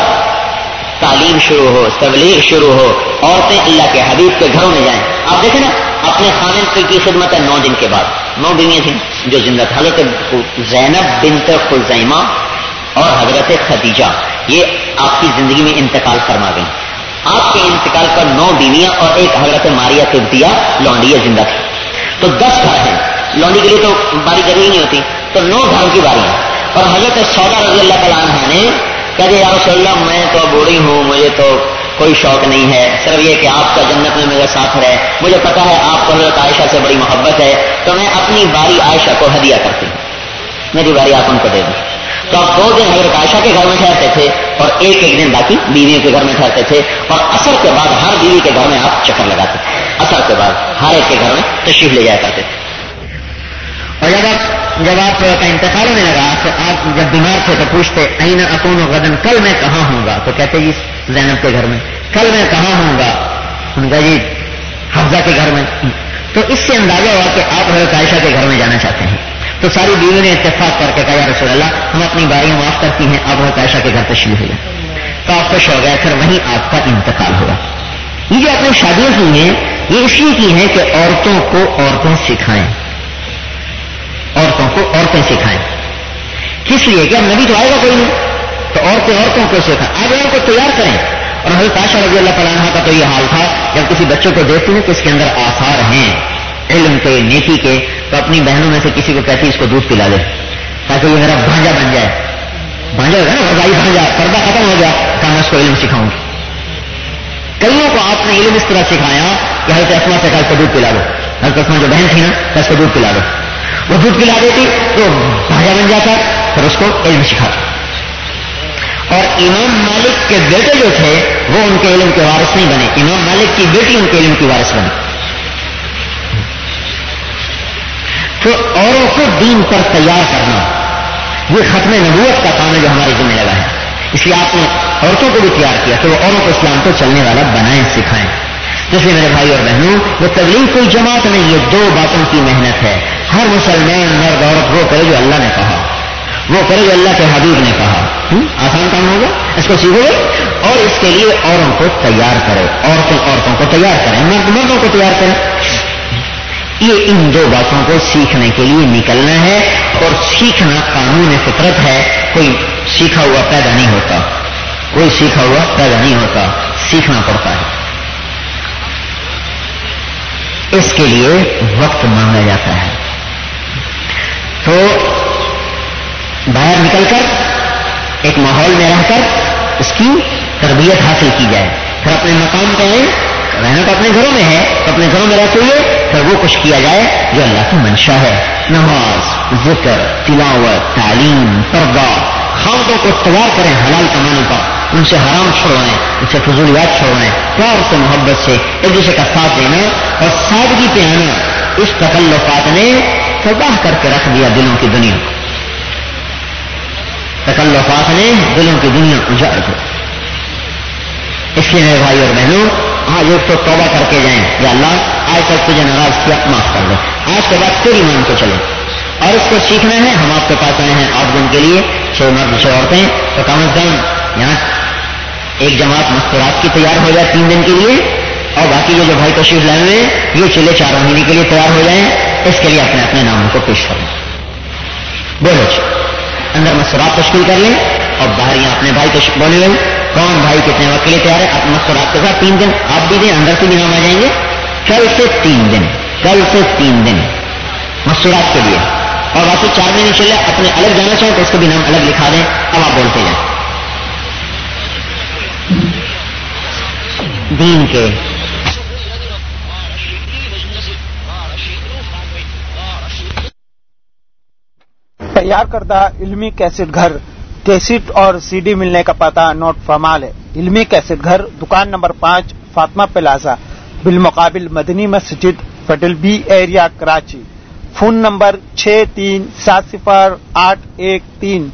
تعلیم شروع ہو، تبلیغ شروع ہو، عورتیں اللہ کے حبیب کے گھروں میں جائیں۔ آپ دیکھیں نا اپنے خانے کی کی خدمت ہے نو دن کے بعد۔ نو بیویاں تھیں جو زندہ تھا، حضرت زینب بنت خلزیمہ اور حضرت خدیجہ، یہ آپ کی زندگی میں انتقال فرما گئی آپ کے انتقال پر نو بیویاں اور ایک حضرت ماریا تبدیا لونڈیا زندہ تھی۔ تو دس گھر ہیں۔ لونڈی کے لیے تو باری ضروری نہیں ہوتی، تو نو گھروں کی باری اور حضرت سودا رضی اللہ تعالیٰ نے کہتے یا رسول اللہ، میں تو بوڑھی ہوں، مجھے تو کوئی شوق نہیں ہے، صرف یہ کہ آپ کا جنت میں میرا ساتھ رہے۔ مجھے پتا ہے آپ کو حضرت عائشہ سے بڑی محبت ہے، تو میں اپنی باری عائشہ کو ہدیہ کرتی ہوں۔ میری باری آپ ان کو دے دوں تو آپ دو دن حضرت عائشہ کے گھر میں ٹھہرتے تھے اور ایک ایک دن باقی بیویوں کے گھر میں ٹھہرتے تھے اور اثر کے بعد ہر بیوی کے گھر میں آپ چکر لگاتے تھے۔ اثر کے بعد ہر ایک کے گھر میں تشریف لے جایا کرتے تھے۔ اور جب آپ جب آپ کا انتقال ہونے لگا تو آپ جب بیمار تھے تو پوچھتے این اکون و غدن؟ کل میں کہاں ہوں گا؟ تو کہتے جی زینب کے گھر میں۔ کل میں کہاں ہوں گا؟ ان کا جی حفظہ کے گھر میں۔ تو اس سے اندازہ ہوا کہ آپ حضرت عائشہ کے گھر میں جانا چاہتے ہیں۔ تو ساری بیوی نے اتفاق کر کے کہا، یا رسول اللہ، ہم اپنی باریاں معاف کرتی ہیں، آپ حضرت عائشہ کے گھر تشریف ہو جائے تو آپ خوش ہو گئے، پھر وہیں آپ کا انتقال ہوا یہ جو آپ نے شادیاں کی ہیں، یہ اس لیے کی ہیں کہ عورتوں کو عورتیں سکھائیں۔ عورتوں کو عورتیں سکھائیں۔ کس لیے؟ کہ اب نبی تو آئے گا کوئی نہیں۔ تو عورتیں عورتوں کو سکھائیں آگے ان کو تیار کریں۔ اور حضرت عائشہ رضی اللہ تعالیٰ کا تو یہ حال تھا، جب کسی بچوں کو دیکھتے ہیں تو اس کے اندر آثار ہیں۔ علم کے، نیکی کے، تو اپنی بہنوں میں سے کسی کو کہتی اس کو دودھ پلا دے، تاکہ یہ میرا بھانجا بن جائے۔ بھانجا ہوگا نا؟ بھائی بھانجا۔ پردہ ختم ہو گیا کہ میں اس کو علم سکھاؤں گی؟ کئیوں کو آپ نے علم اس طرح سکھایا کہ حضرت اسما سے کہا اس کو دودھ پلا دو۔ حضرت اسما جو بہن تھی نا اس کو دودھ پلا دو۔ وہ دودھ پلا دیتی تو بھاجا بن جاتا، پھر اس کو علم سکھاتا۔ اور امام مالک کے بیٹے جو تھے، وہ ان کے علم کے وارث نہیں بنے۔ امام مالک کی بیٹی ان کے علم کی وارث بنی تو اوروں کو دین پر تیار کرنا، یہ ختم نبوت کا کام ہے جو ہمارے ذمہ لگا ہے۔ اس لیے آپ نے عورتوں کو بھی تیار کیا، تو وہ اوروں کو اسلام کو چلنے والا بنائیں، سکھائیں۔ جس لیے میرے بھائی اور بہنوں، وہ تبلیغ کوئی جماعت نہیں، یہ دو باتوں کی محنت ہے۔ ہر مسلمان مرد عورت وہ کرے جو اللہ نے کہا۔ وہ کرے جو اللہ کے حبیب نے کہا۔ آسان کام ہوگا اس کو سیکھو گے؟ اور اس کے لیے اوروں کو تیار کرے عورتوں عورتوں کو تیار کریں۔ مرد مردوں کو تیار کریں۔ یہ ان دو باتوں کو سیکھنے کے لیے نکلنا ہے اور سیکھنا قانون فطرت ہے۔ کوئی سیکھا ہوا پیدا نہیں ہوتا۔ کوئی سیکھا ہوا پیدا نہیں ہوتا۔ سیکھنا پڑتا ہے۔ اس کے لیے وقت مانگا جاتا ہے۔ تو باہر نکل کر ایک ماحول میں رہ کر اس کی تربیت حاصل کی جائے۔ پھر اپنے مقام پہ رہنا تو اپنے گھروں میں ہے۔ تو اپنے گھروں میں رہتے ہوئے پھر وہ کچھ کیا جائے جو اللہ کی منشا ہے۔ نماز، ذکر، تلاوت، تعلیم، پردہ خامدوں کو تیار کریں حلال کمانے پر۔ ان سے حرام چھوڑوائیں ان سے فضولیات چھوڑوائیں پیار سے، محبت سے، ایک دوسرے کا ساتھ دینا اور سادگی پہ آنا۔ اس تکلفات نے تباہ کر کے رکھ دیا دلوں کی دنیا تکلفات نے دلوں کی دنیا اجاڑ کر اس لیے میرے بھائی اور بہنوں، آج ایک تو توبہ کر کے جائیں۔ یا اللہ، آج تک تجھے ناراض کیا، معاف کر دو۔ آج کے بعد تیری مان کو چلے اور اس کو سیکھنا ہے، ہم آپ کے پاس آئے ہیں آٹھ دن کے لیے۔ چھ مرد چھ عورتیں۔ تو کم از کم یہاں ایک جماعت مستورات کی تیار ہو جائے تین دن کے لیے۔ اور باقی یہ جو بھائی تشریف لائے ہوئے، یہ چلے چار مہینے کے لیے تیار ہو جائیں۔ اس کے لیے اپنے اپنے ناموں کو پیش کریں بولو جی۔ اندر مستورات تشکیل کر لیں اور باہر یہاں اپنے بھائی تشکیل بولے ہوئے کون بھائی کتنے وقت کے لیے تیار ہے؟ اپنے مستورات کے ساتھ تین دن۔ آپ بھی دیں، اندر سے بھی نام آ جائیں گے۔ کل سے تین دن۔ کل سے تین دن۔ مستورات کے لیے۔ اور باقی چار مہینے چلے اپنے الگ جانا چاہیں تو اس کو بھی نام الگ لکھا دیں۔ اب آپ بولتے جائیں۔ دین کے تیار کردہ علمی کیسٹ گھر، کیسٹ اور سی ڈی ملنے کا پتہ نوٹ فرمال ہے علمی کیسٹ گھر، دکان نمبر پانچ، فاطمہ پلازا، بالمقابل مدنی مسجد فٹل B area, Karachi. Phone number چھ تین، سات صفر آٹھ ایک تین۔